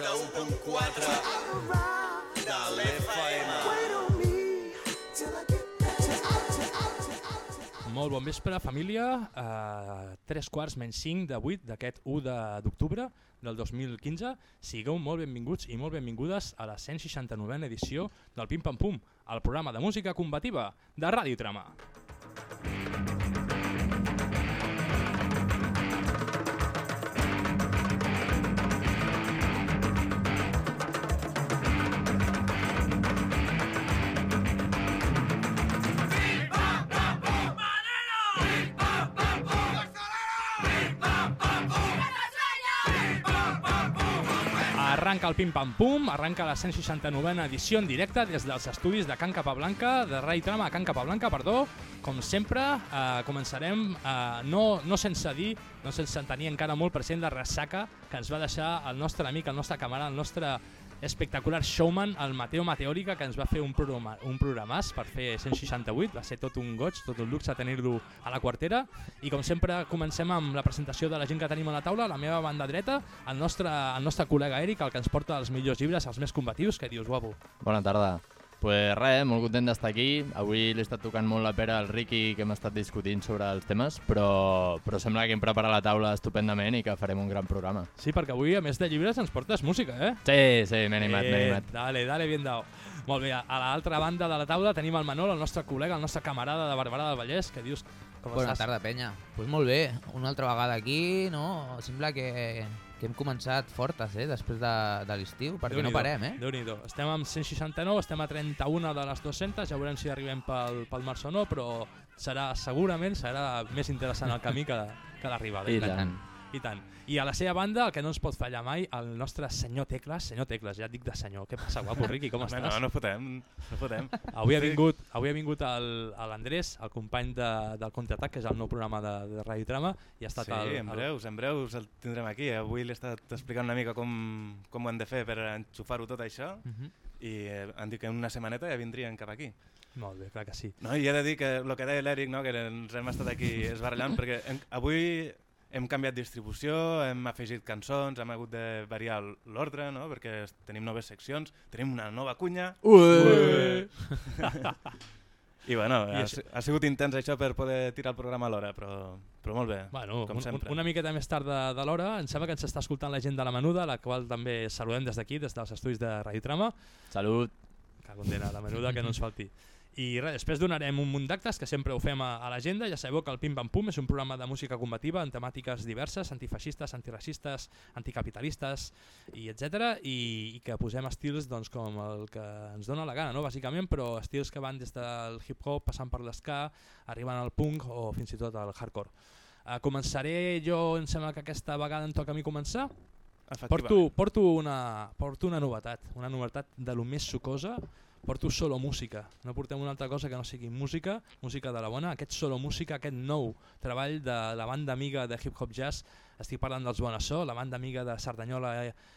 91.4 de l'FM. Molt bon vespre, família. Uh, tres quarts menys 5 de 8 d'aquest 1 de- d'octubre del 2015. Sigueu molt benvinguts i molt benvingudes a la 169a edició del Pim Pam Pum, el programa de música combativa de Ràdio Trama. Arranca el Pim Pam Pum, arranca la 169a edició en directe des dels estudis de Can Capablanca, de Ràdio Trama a Can Capablanca, perdó. Com sempre, eh, començarem eh, no, no sense dir, no sense tenir encara molt present la ressaca que ens va deixar el nostre amic, el nostre camarada, el nostre espectacular showman, el Mateo Mateòrica, que ens va fer un, programa, un programàs per fer 168, va ser tot un goig, tot un luxe tenir-lo a la quartera, i com sempre comencem amb la presentació de la gent que tenim a la taula, a la meva banda dreta, el nostre, el nostre col·lega Eric, el que ens porta els millors llibres, els més combatius, que dius, guapo. Bona tarda. Pues res, molt content d'estar aquí. Avui li he estat tocant molt la pera al Ricky que hem estat discutint sobre els temes, però, però sembla que hem preparat la taula estupendament i que farem un gran programa. Sí, perquè avui, a més de llibres, ens portes música, eh? Sí, sí, m'he animat, m'he Eh, animat. Dale, dale, bien dado. Molt bé, a l'altra banda de la taula tenim el Manol, el nostre col·lega, el nostre camarada de Barberà del Vallès, que dius, com Bona estàs? tarda, penya. Doncs pues molt bé, una altra vegada aquí, no? Sembla que, que hem començat fortes, eh, després de, de l'estiu, perquè no parem, eh? Déu-n'hi-do. Estem amb 169, estem a 31 de les 200, ja veurem si arribem pel, pel març o no, però serà segurament serà més interessant el camí que, que l'arribada. I tant. tant. I tant. I a la seva banda, el que no ens pot fallar mai, el nostre senyor Tecles, senyor Tecles, ja et dic de senyor. Què passa, guapo, Riqui, com estàs? no, no fotem, no fotem. Avui ha vingut, avui ha vingut el- l'Andrés, el company de, del Contraatac, que és el nou programa de, de Radio Trama, i ha estat Sí, el, en el, breus, en breus el tindrem aquí. Avui l'he estat explicant una mica com, com ho hem de fer per enxufar-ho tot això Uh -huh. i eh, han dit que en una setmaneta ja vindrien cap aquí. Molt bé, clar que sí. No, I he de dir que el que deia l'Eric, no, que ens hem estat aquí esbarallant, perquè hem, avui hem canviat distribució, hem afegit cançons, hem hagut de variar l'ordre, no? perquè tenim noves seccions, tenim una nova cunya, Ué! i bueno, I ha, això- ha sigut intens això per poder tirar el programa a l'hora, però, però molt bé, Bueno, com un, sempre. una miqueta més tard de, de l'hora, em sembla que ens està escoltant la gent de la Menuda, la qual també saludem des d'aquí, des dels estudis de Radio Trama, Salut. que condena la Menuda, que no ens falti. I res, després donarem un munt d'actes que sempre ho fem a, a l'agenda. Ja sabeu que el Pim Pam Pum és un programa de música combativa en temàtiques diverses, antifeixistes, antiracistes, anticapitalistes i etc. I, i que posem estils doncs, com el que ens dona la gana, no? bàsicament, però estils que van des del hip-hop, passant per l'esca, arribant al punk o fins i tot al hardcore. Uh, començaré jo, em sembla que aquesta vegada em toca a mi començar. Porto, porto, una, porto una novetat, una novetat de lo més sucosa, porto solo música, no portem una altra cosa que no sigui música, música de la bona, aquest solo música, aquest nou treball de la banda amiga de Hip Hop Jazz, estic parlant dels Bonassó, la banda amiga de Cerdanyola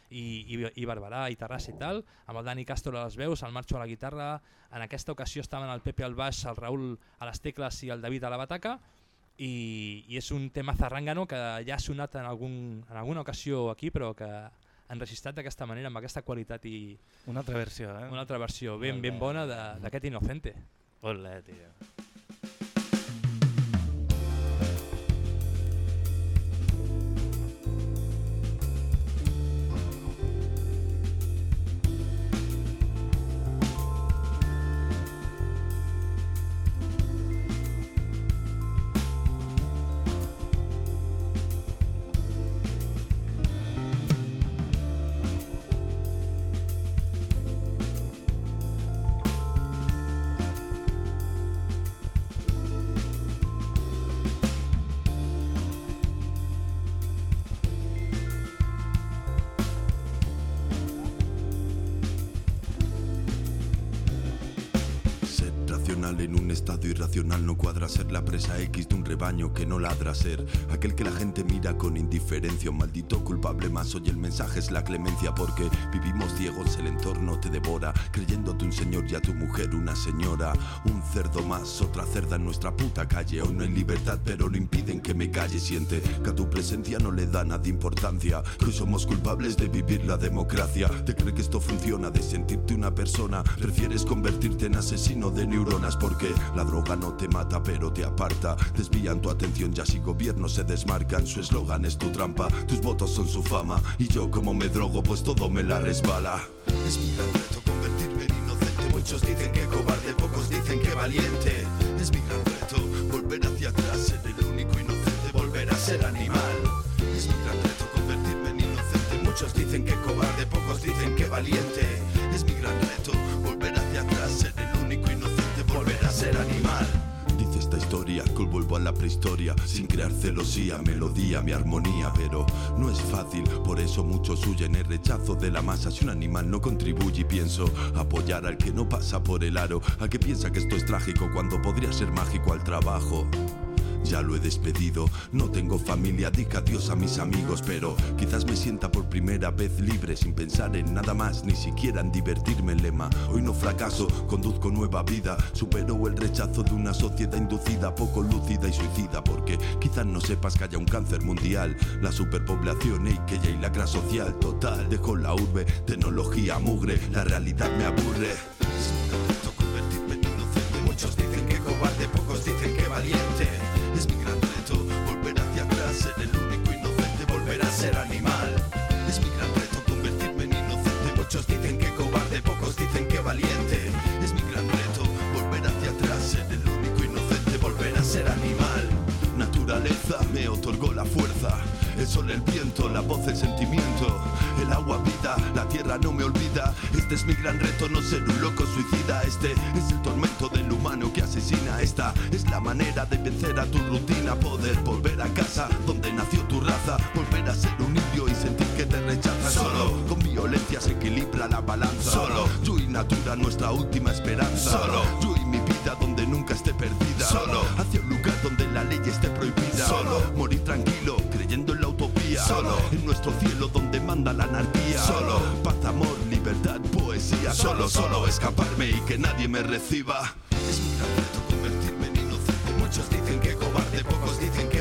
i, i, i Barberà i Terrassa i tal, amb el Dani Castro a les veus, el Marxo a la guitarra, en aquesta ocasió estaven el Pepe al baix, el Raül a les tecles i el David a la bataca, i, i és un tema zarrangano que ja ha sonat en, algun, en alguna ocasió aquí però que enregistrat d'aquesta manera amb aquesta qualitat i Una altra versió, eh? una altra versió ben ben bona d'aquest Inocente. Olé, tio. Irracional no cuadra ser la presa X de un rebaño que no ladra ser aquel que la gente mira con indiferencia. Un maldito culpable más. Hoy el mensaje es la clemencia porque vivimos ciegos, el entorno te devora, creyéndote un señor y a tu mujer una señora. Un cerdo más, otra cerda en nuestra puta calle. Hoy no hay libertad, pero no impiden que me calle. Siente que a tu presencia no le da nada importancia. Que hoy somos culpables de vivir la democracia. De creer que esto funciona, de sentirte una persona. Prefieres convertirte en asesino de neuronas porque la droga no te mata, pero te aparta. Desvían tu atención, ya si gobiernos se desmarcan. Su eslogan es tu trampa, tus votos son su fama. Y yo, como me drogo, pues todo me la resbala. Es mi gran reto convertirme en inocente. Muchos dicen que cobarde, pocos dicen que valiente. Es mi gran reto volver hacia atrás, ser el único inocente, volver a ser animal. Es mi gran reto convertirme en inocente. Muchos dicen que cobarde, pocos dicen que valiente. Es mi gran reto historia vuelvo a la prehistoria sin crear celosía, melodía, mi armonía, pero no es fácil, por eso muchos huyen el rechazo de la masa. Si un animal no contribuye pienso apoyar al que no pasa por el aro, al que piensa que esto es trágico cuando podría ser mágico al trabajo. Ya lo he despedido, no tengo familia, diga adiós a mis amigos, pero quizás me sienta por primera vez libre sin pensar en nada más, ni siquiera en divertirme el lema. Hoy no fracaso, conduzco nueva vida, supero el rechazo de una sociedad inducida, poco lúcida y suicida, porque quizás no sepas que haya un cáncer mundial, la superpoblación y que ya hay lacra social total. Dejo la urbe, tecnología mugre, la realidad me aburre. El viento, la voz, el sentimiento. El agua, vida, la tierra no me olvida. Este es mi gran reto, no ser un loco suicida. Este es el tormento del humano que asesina. Esta es la manera de vencer a tu rutina. Poder volver a casa donde nació tu raza. Volver a ser un indio y sentir que te rechazan. Solo con violencia se equilibra la balanza. Solo yo y natura, nuestra última esperanza. Solo yo y mi vida donde nunca esté perdida. Solo hacia un lugar donde la ley esté prohibida. Solo morir tranquilo, Solo en nuestro cielo donde manda la anarquía. Solo paz, amor, libertad, poesía. Solo, solo escaparme y que nadie me reciba. Es mi gran reto convertirme en inocente. Muchos dicen que cobarde, pocos dicen que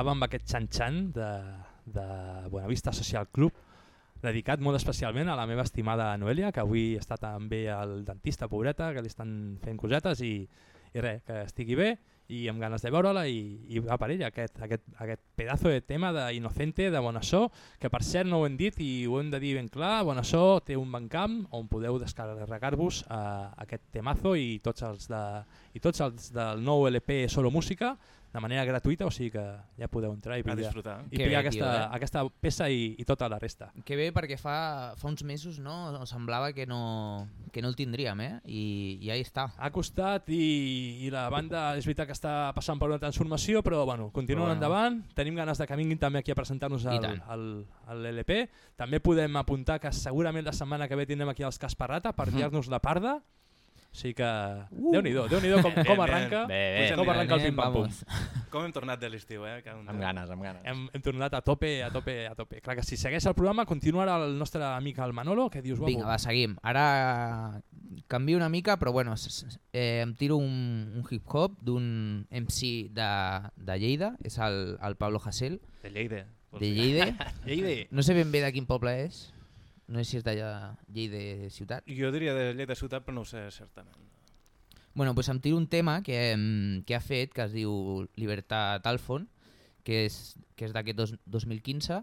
Acaba amb aquest xan-xan de, de Buenavista Social Club, dedicat molt especialment a la meva estimada Noelia, que avui està també al dentista, pobreta, que li estan fent cosetes i, i res, que estigui bé i amb ganes de veure-la i, i va per ella aquest, aquest, aquest pedazo de tema d'Inocente, de Bonassó, que per cert no ho hem dit i ho hem de dir ben clar, Bonassó té un bancamp on podeu descarregar-vos uh, aquest temazo i tots els, de, i tots els del nou LP Solo Música de manera gratuïta, o sigui que ja podeu entrar i pillar, disfrutar. i Que pillar bé, aquesta, tio, eh? aquesta peça i, i tota la resta. Que bé, perquè fa, fa uns mesos no semblava que no, que no el tindríem, eh? I, i ahí està. Ha costat i, i la banda és veritat que està passant per una transformació, però bueno, continuen Però bueno. endavant. Tenim ganes de que vinguin també aquí a presentar-nos I al, tant. al, al LP. També podem apuntar que segurament la setmana que ve tindrem aquí els Casparrata per dir-nos la parda. Sigui que, uh. Déu-n'hi-do, déu nhi déu com, com arranca, Bé, bé. com arranca el pim-pam-pum. Com hem tornat de l'estiu, eh? Que un... Amb ganes, amb ganes. Hem, hem tornat a tope, a tope, a tope. Clar que si segueix el programa continuarà el nostre amic el Manolo, que dius, guapo? Vinga, va, seguim. Ara canvio una mica, però bueno, eh, em tiro un, un hip-hop d'un MC de, de Lleida, és el, el Pablo Hasél, De Lleida. de. Lleida. Lleida. No sé ben bé de quin poble és, no sé si és d'allà Lleida ciutat. Jo diria de Lleida ciutat, però no ho sé certament. Bueno, pues em tiro un tema que, que ha fet, que es diu Libertat Alfon, que és, que és d'aquest dos, 2015,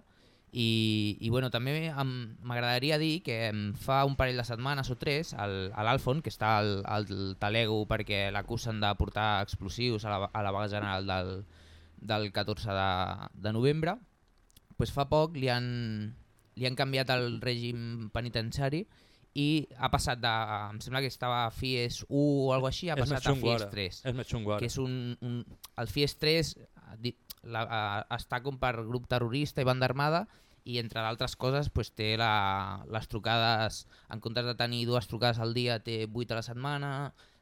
i, i bueno, també m'agradaria dir que fa un parell de setmanes o tres el- a l'Alfon, que està al, al Talego perquè l'acusen de portar explosius a la, a la vaga general del, del 14 de, de novembre, pues fa poc li han, li han canviat el règim penitenciari i ha passat de... Em sembla que estava a FIES 1 o alguna així, ha passat a FIES ara. 3 És més xungo ara. que és un, un, el FIES 3 di- la, a, està com per grup terrorista i banda armada i entre d'altres coses pues, té la, les trucades, en comptes de tenir dues trucades al dia, té 8 a la setmana,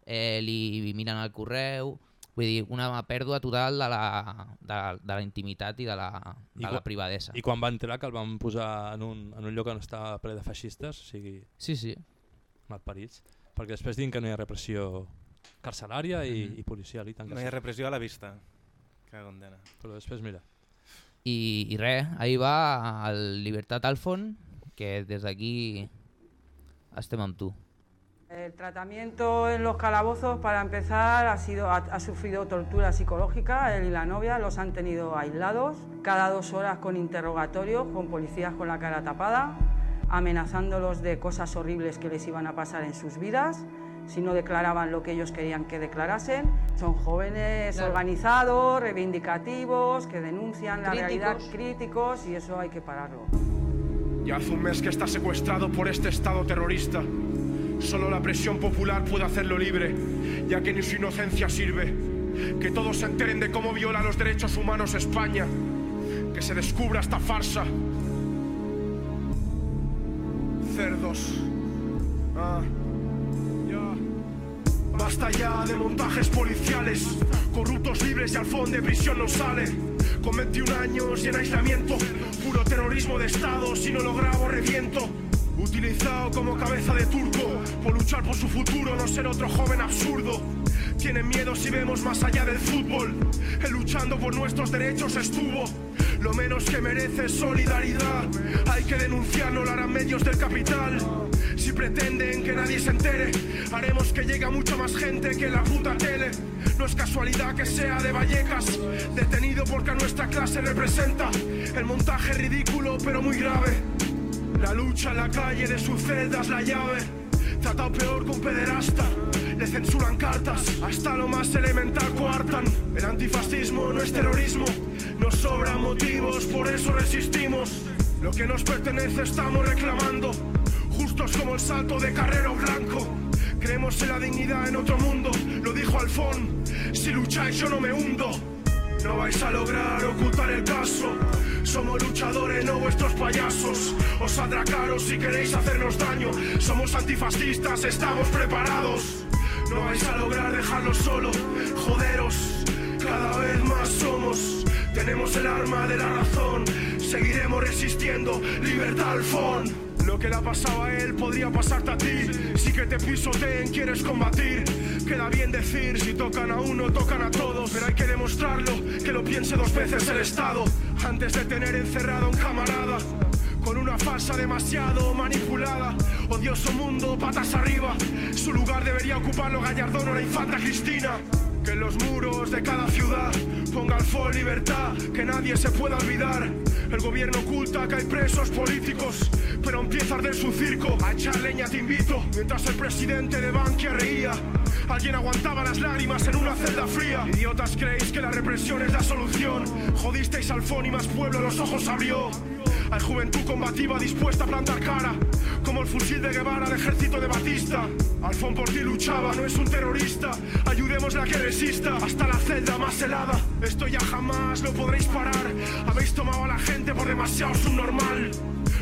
eh, li miren el correu, vull dir, una pèrdua total de la, de, de la intimitat i de la, I de quan- la privadesa. I quan va entrar, que el van posar en un, en un lloc on estava ple de feixistes, o sigui, Sí, sí. malparits, perquè després diuen que no hi ha repressió carcelària i, Mhm. i policial, i tant que No hi ha repressió a la vista. Que condena. Però després, mira, I, i res, ahir va el Libertat Alfon, que des d'aquí estem amb tu. El tratamiento en los calabozos, para empezar, ha, sido, ha, ha sufrido tortura psicológica. Él y la novia los han tenido aislados, cada dos horas con interrogatorios, con policías con la cara tapada, amenazándolos de cosas horribles que les iban a pasar en sus vidas si no declaraban lo que ellos querían que declarasen. Son jóvenes Claro. organizados, reivindicativos, que denuncian la realidad, Críticos. críticos, y eso hay que pararlo. Ya hace un mes que está secuestrado por este Estado terrorista. Solo la presión popular puede hacerlo libre, ya que ni su inocencia sirve. Que todos se enteren de cómo viola los derechos humanos España. Que se descubra esta farsa. Cerdos. Ah. Basta ya de montajes policiales, corruptos libres y al fondo de prisión no sale. Con 21 años y en aislamiento, puro terrorismo de Estado, si no lo grabo reviento. Utilizado como cabeza de turco, por luchar por su futuro, no ser otro joven absurdo. Tienen miedo si vemos más allá del fútbol. Él luchando por nuestros derechos estuvo. Lo menos que merece es solidaridad. Hay que denunciarlo, lo harán medios del capital. Si pretenden que nadie se entere, haremos que llegue a mucha más gente que la puta tele. No es casualidad que sea de Vallecas, detenido porque a nuestra clase representa el montaje ridículo pero muy grave. La lucha en la calle de sus celdas la llave. Tratado peor con pederasta. Le censuran cartas, hasta lo más elemental coartan. El antifascismo no es terrorismo, nos sobran motivos, por eso resistimos. Lo que nos pertenece estamos reclamando, justos como el salto de Carrero Blanco. Creemos en la dignidad en otro mundo, lo dijo Alfón. Si lucháis yo no me hundo. No vais a lograr ocultar el caso. Somos luchadores, no vuestros payasos. Os saldrá caro si queréis hacernos daño. Somos antifascistas, estamos preparados. No vais a lograr dejarlo solo. Joderos, cada vez más somos. Tenemos el arma de la razón. Seguiremos resistiendo. Libertad al. Lo que le ha pasado a él podría pasarte a ti. Si que te pisoteen quieres combatir. Queda bien decir, si tocan a uno, tocan a todos. Pero hay que demostrarlo, que lo piense dos veces el Estado. Antes de tener encerrado a un camarada. con una falsa demasiado manipulada. Odioso mundo, patas arriba. Su lugar debería ocuparlo Gallardón o la infanta Cristina. Que en los muros de cada ciudad ponga al FOL libertad, que nadie se pueda olvidar. El gobierno oculta que hay presos políticos, pero empieza a arder su circo. A echar leña te invito, mientras el presidente de Bankia reía. Alguien aguantaba las lágrimas en una celda fría. Idiotas creéis que la represión es la solución. Jodisteis al y más pueblo los ojos abrió. Hay juventud combativa dispuesta a plantar cara, como el fusil de Guevara al ejército de Batista. Alfón por ti luchaba, no es un terrorista. Ayudémosle a que hasta la celda más helada. Esto ya jamás lo podréis parar. Habéis tomado a la gente por demasiado subnormal.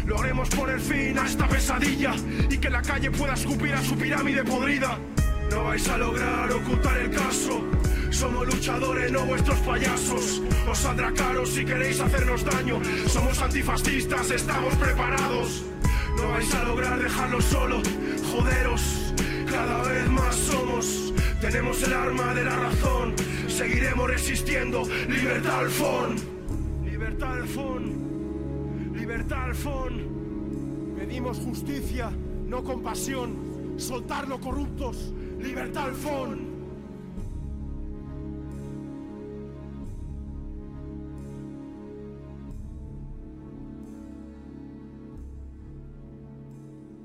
Lo haremos poner fin a esta pesadilla y que la calle pueda escupir a su pirámide podrida. No vais a lograr ocultar el caso. Somos luchadores, no vuestros payasos. Os saldrá caro si queréis hacernos daño. Somos antifascistas, estamos preparados. No vais a lograr dejarlo solo. Joderos, cada vez más somos. Tenemos el arma de la razón. Seguiremos resistiendo. Libertad al FON. Libertad al FON. Libertad al FON. Pedimos justicia, no compasión. Soltarlo corruptos. Libertad al FON.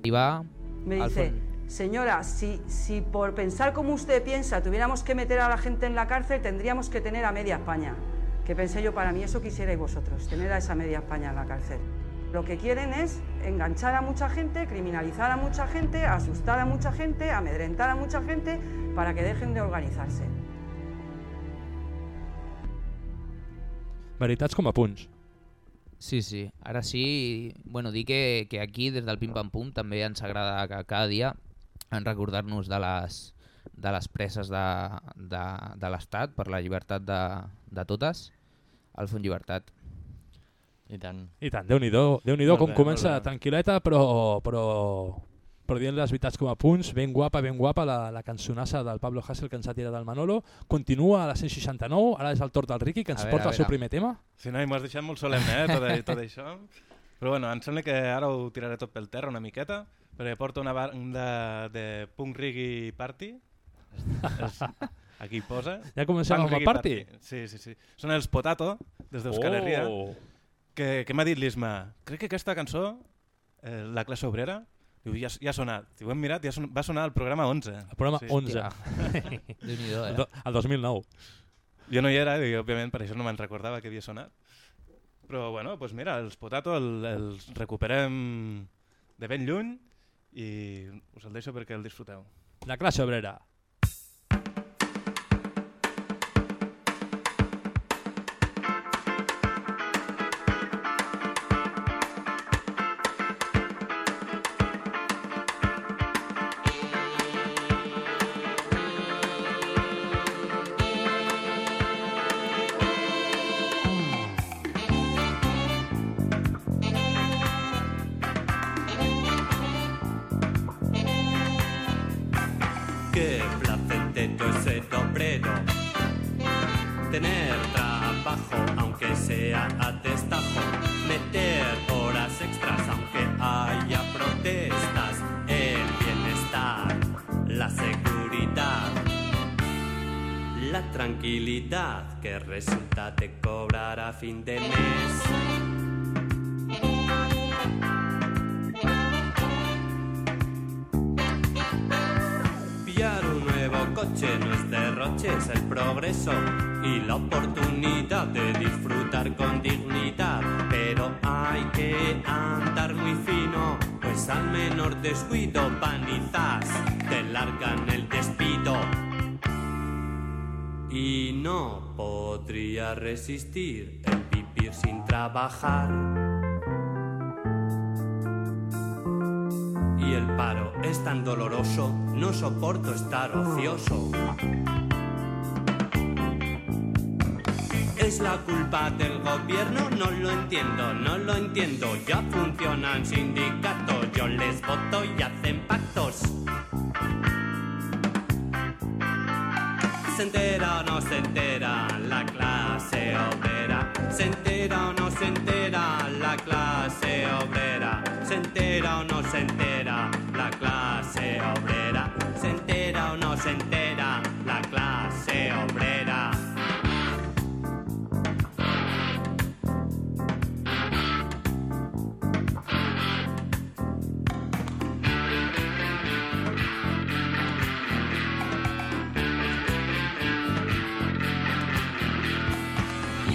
Y va Me al dice. Señora, si, si por pensar como usted piensa tuviéramos que meter a la gente en la cárcel, tendríamos que tener a media España. Que pensé yo, para mí eso quisierais vosotros, tener a esa media España en la cárcel. Lo que quieren es enganchar a mucha gente, criminalizar a mucha gente, asustar a mucha gente, amedrentar a mucha gente para que dejen de organizarse. Veritats com a punts. Sí, sí. Ara sí, bueno, dir que, que aquí, des del Pim Pam Pum, també ens agrada que cada dia en recordar-nos de les, de les preses de, de, de l'Estat per la llibertat de, de totes, al Font Llibertat. I tant. I tant, Déu-n'hi-do, déu Molt com bé, comença tranquil·leta, però, però, però dient les veritats com a punts, ben guapa, ben guapa la, la cançonassa del Pablo Hassel que ens ha tirat del Manolo. Continua a la 169, ara és el torn del Ricky, que ens A veure, porta a el seu primer tema. Si no, i m'ho has deixat molt solemne, eh, tot, tot això. Però bueno, em sembla que ara ho tiraré tot pel terra una miqueta, perquè porto una banda de punk reggae party. Aquí posa. Ja comencem amb el reggae party? Sí, sí, sí. Són els Potato, des d'Euskal Herria, Oh! que, que m'ha dit l'Isma, crec que aquesta cançó, eh, La classe obrera, diu, ja, ja ha sonat. Diu, hem mirat, ja son, va sonar al programa 11. El programa Sí. 11, Déu-n'hi-do, el, eh? el 2009. Jo no hi era i òbviament per això no me'n recordava que havia sonat. Però bueno, doncs mira, els Potato el, els recuperem de ben lluny i us el deixo perquè el disfruteu. La classe obrera. Resistir el vivir sin trabajar. Y el paro es tan doloroso, no soporto estar ocioso. Es la culpa del gobierno, no lo entiendo, no lo entiendo. Ya funcionan sindicatos, yo les voto y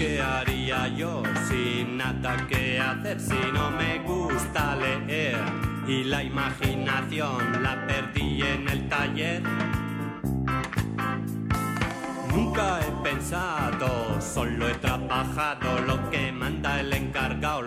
¿Qué haría yo sin nada que hacer si no me gusta leer? Y la imaginación la perdí en el taller. Nunca he pensado, solo he trabajado lo que manda el encargado,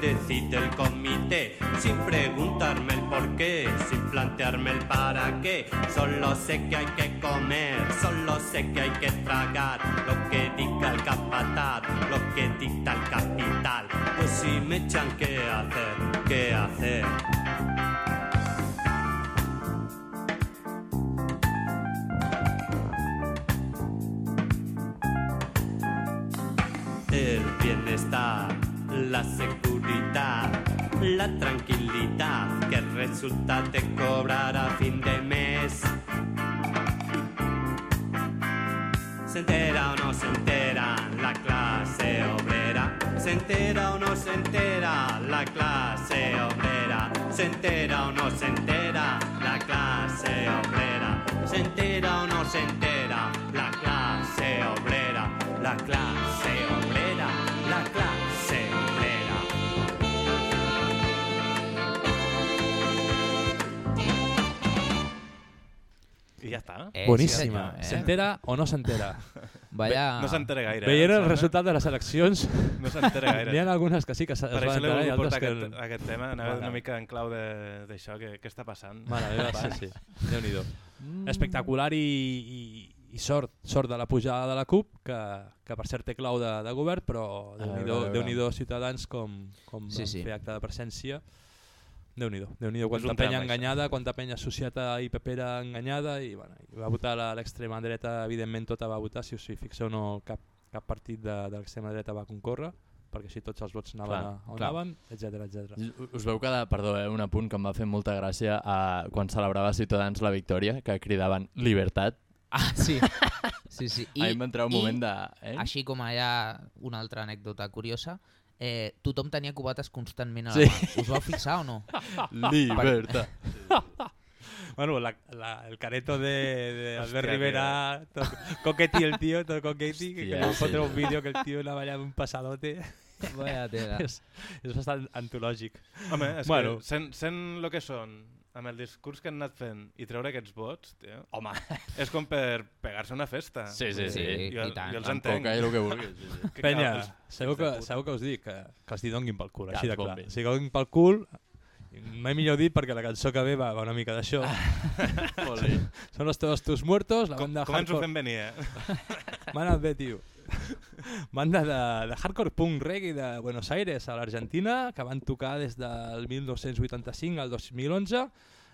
decide el comité, sin preguntarme el por qué, sin plantearme el para qué. Solo sé que hay que comer, solo sé que hay que tragar, lo que dicta el capataz, lo que dicta el capital. Pues si me echan, ¿qué hacer? ¿Qué hacer? el bienestar, la seguridad, la tranquilidad que resulta de cobrar a fin de mes. ¿Se entera o no se entera la clase obrera? ¿Se entera o no se entera la clase obrera? ¿Se entera o no se entera la clase obrera? ¿Se entera o no se entera la clase obrera? La clase obrera, I ja està. Eh, Boníssima. sí, senyor, eh? S'entera o no s'entera? Vaya... No s'entera gaire. Veient eh, el em sembla. resultat de les eleccions, No s'entera gaire. n'hi ha algunes que sí que es Per van això l'he enterar i altres que... aquest, aquest tema, anava una mica en clau de- d'això, què, què està passant. Mare meva, sí, sí. Déu-n'hi-do. Mm. Espectacular i, i, i sort, sort de la pujada de la CUP, que, que per cert té clau de, de govern, però a veure. Déu Ciutadans com, com Sí, sí. fer acte de presència. Déu-n'hi-do, déu nhi déu quanta penya això. enganyada, quanta penya associata i pepera enganyada, i, bueno, i va votar la- l'extrema dreta, evidentment tota va votar, si us hi fixeu no cap, cap partit de, de l'extrema dreta va concórrer, perquè així tots els vots anaven Clar, a, on clar. anaven, etc etc. Us veu cada, perdó, eh, un apunt que em va fer molta gràcia a, quan celebrava Ciutadans la victòria, que cridaven Libertat. Ah, sí. sí, sí. I, Ahir em va entrar un i, moment de... Eh? Així com hi ha una altra anècdota curiosa, eh, tothom tenia cubates constantment a la Sí. mà. Us vau fixar o no? Libertat. Bueno, la, la, el careto de, de Albert Rivera, todo coqueti el tío, todo coqueti, que, que luego sí. encontré un vídeo que el tío anava allà amb un pasadote. Vaya tela. és, és bastant antològic. Home, és Bueno. que sent, sent el que són, amb el discurs que han anat fent i treure aquests vots, tio, Home, és com per pegar-se una festa. sí, sí, sí. Sí. Jo, i tant. jo els entenc. coca i el que vulguis. Sí, sí. Que Penya, els segur fills que, segur que us dic que, que els hi donguin pel cul, Que així de els clar. Si donguin pel cul, mai millor dit perquè la cançó que ve va, va una mica d'això. Bé. Són los todos tus muertos, la Com, banda com ens ho fem venir, eh? M'ha anat bé, tio. Banda de, de hardcore punk reggae de Buenos Aires a l'Argentina, que van tocar des del 1985 al 2011.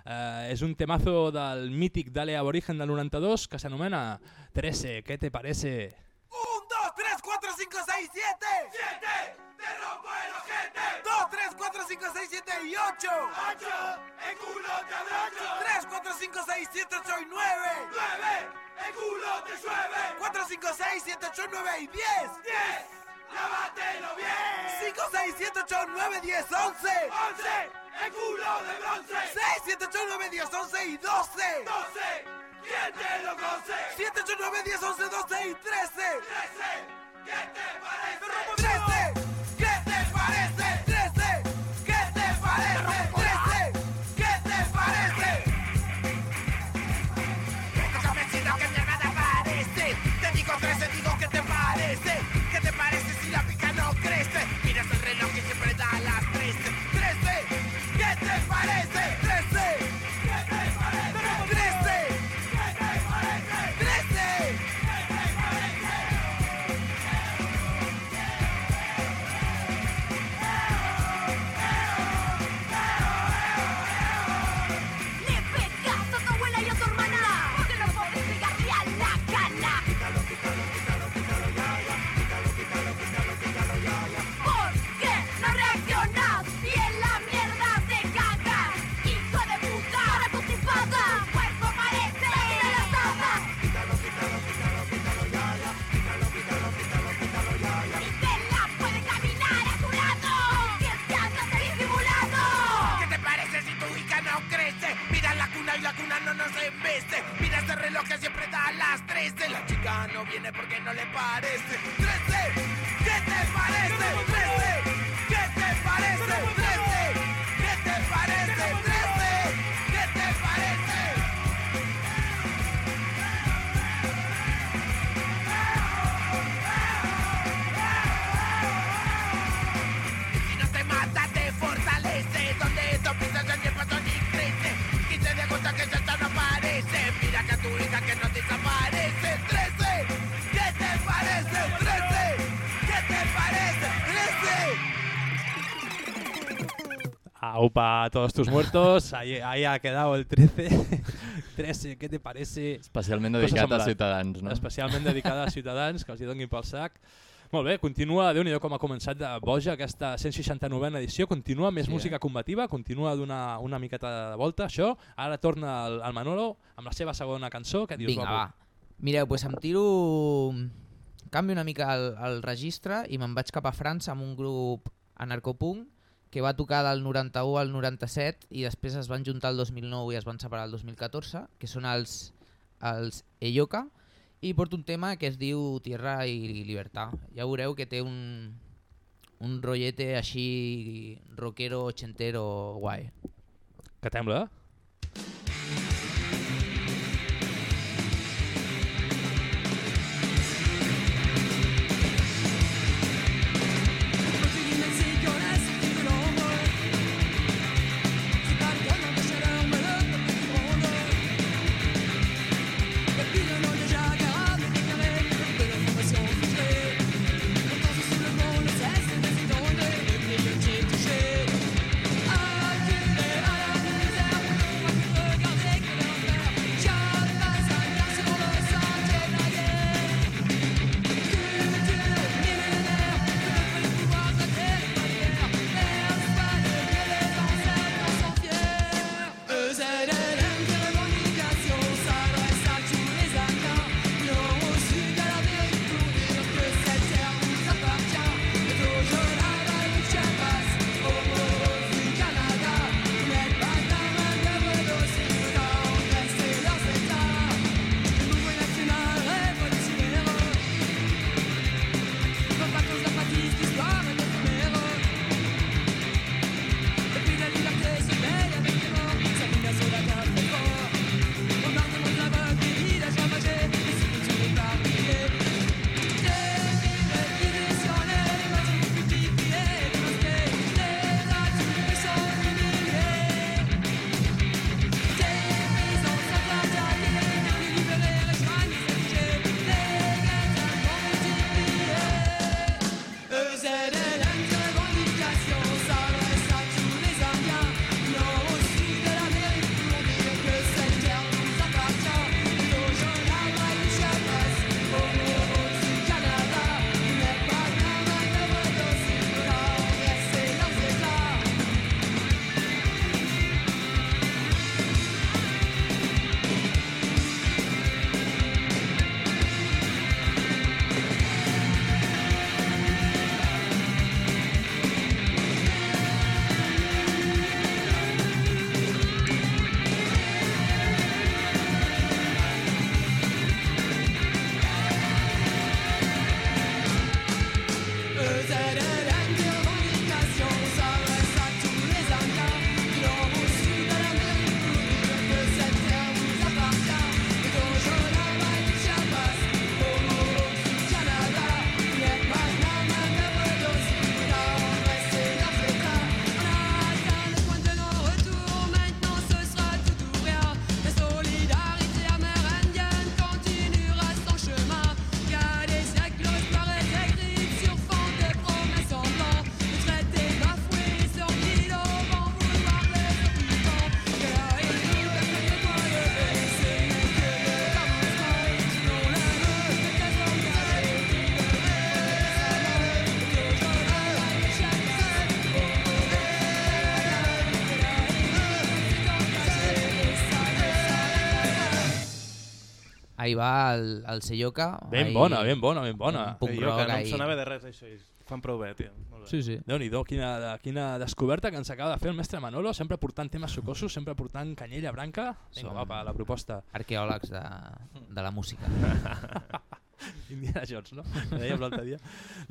Eh, és un temazo del mític Dale Aborigen del 92 que s'anomena 13, ¿qué te parece? 1, 2, 3, 4, 5, 6, 7. 7. Te rompo el ojete. 2, 3, 4, 5, 6, 7 y 8. 8. El culo te abrocho. 3, 4, 5, 6, 7, 8 y 9. 9. El culo te llueve. 4, 5, 6, 7, 8, 9 y 10. 10. Lávatelo bien. 5, 6, 7, 8, 9, 10, 11. 11. El culo de bronce. 6, 7, 8, 9, 10, 11 y 12. 12. ¿Quién te lo conoce? 7, 8, 9, 10, 11, 12 y 13. 13. ¿Qué te parece? 13. Aupa a todos tus muertos. Ahí, ahí ha quedado el 13. 13, què te parece? Especialment dedicat a. Ciutadans, no? Especialment dedicada a Ciutadans, que els hi donin pel sac. Molt bé, continua, déu nhi com ha començat de boja aquesta 169a edició, continua més Sí, sí, música combativa, continua d'una una miqueta de volta, això. Ara torna el, el Manolo amb la seva segona cançó, que dius, Vinga, guapo? va. Mireu, doncs em tiro... Canvio una mica el, el registre i me'n vaig cap a França amb un grup anarcopunk que va tocar del 91 al 97 i després es van juntar el 2009 i es van separar el 2014, que són els, els Eyoka, i porto un tema que es diu Tierra i Libertad. Ja veureu que té un, un rollete així rockero, ochentero, guai. Que tembla? Ahí va el, el Selloca. Ben ahí- bona, ben bona, ben bona. Un punk jo, rock que no em ahí. sonava de res això, fan prou bé, tio. Molt bé. Sí, sí. Déu-n'hi-do, quina, quina descoberta que ens acaba de fer el mestre Manolo, sempre portant temes sucosos, sempre portant canyella branca. Vinga, Som- va, la proposta. Arqueòlegs de, de la música. Indiana Jones, no? Ho dèiem l'altre dia.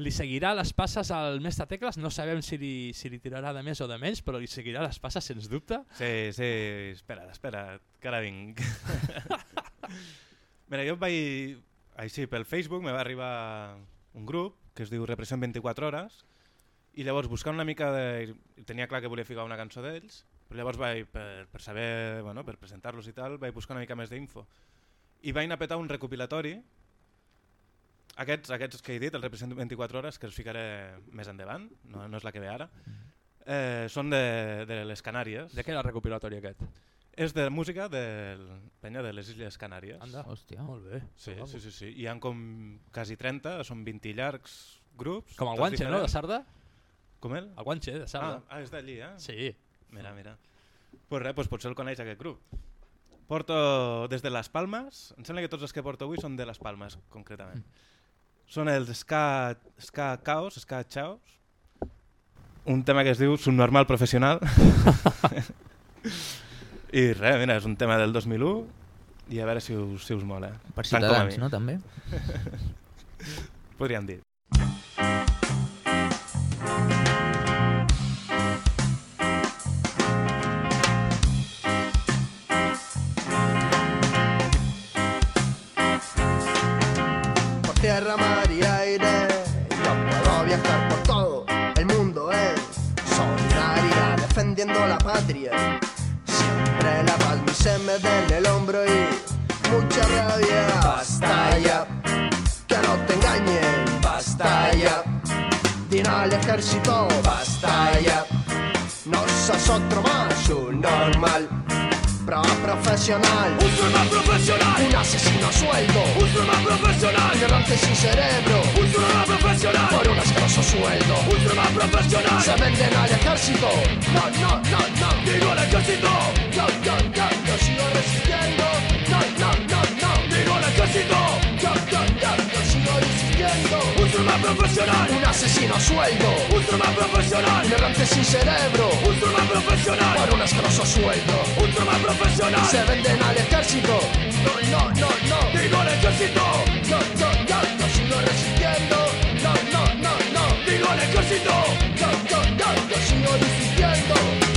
Li seguirà les passes al mestre Tecles, no sabem si li, si li tirarà de més o de menys, però li seguirà les passes sens dubte. Sí, sí, espera, espera, que ara vinc. Mira, jo vaig... Així, pel Facebook me va arribar un grup que es diu Repressió en 24 hores i llavors buscant una mica de... Tenia clar que volia ficar una cançó d'ells, però llavors vaig, per, per saber, bueno, per presentar-los i tal, vaig buscar una mica més d'info. I vaig anar a petar un recopilatori aquests, aquests que he dit, el Repressió en 24 hores, que els ficaré més endavant, no, no és la que ve ara, eh, són de, de les Canàries. De què era el recopilatori aquest? És de música del penya de les Illes Canàries. Anda. Hòstia. Molt bé. Sí, sí, sí, sí. Hi ha com quasi 30, són 20 llargs grups. Com el Guanche, no?, de. Sarda? Com el? El Guanche, de Sarda. Ah, ah és d'allí, eh? Sí. Mira, mira. Pues res, pues potser el coneix aquest grup. Porto des de Les Palmes, em sembla que tots els que porto avui són de Les Palmes, concretament. Són els Ska, ska Chaos, Ska Chaos, un tema que es diu Subnormal Professional. I res, mira, és un tema del 2001 i a veure si us, si us mola. Per Ciutadans, no, també? Podríem dir. por tierra, mar y aire. Yo puedo viajar por todo el mundo en solidaridad, defendiendo la patria. Siempre la paz, mi se me den el hombro y mucha rabia. Basta ya, que no te engañen. Basta ya, din al ejército. Basta ya, no seas otro más, un normal. Pro profesional, más profesional, un asesino a sueldo, más profesional, ignorante sin cerebro, más profesional, por un asqueroso sueldo, más profesional, se venden al ejército, no, no, no, no, digo al ejército, yo, yo, yo, yo sigo resistiendo, profesional, un asesino a sueldo, más profesional, ignorante sin cerebro, más profesional, por un asqueroso sueldo, más profesional, se venden al ejército, no, no, no, no, digo al ejército, yo, yo, yo, yo sigo resistiendo, no, no, no, no, digo al ejército, yo, yo, yo, yo sigo resistiendo.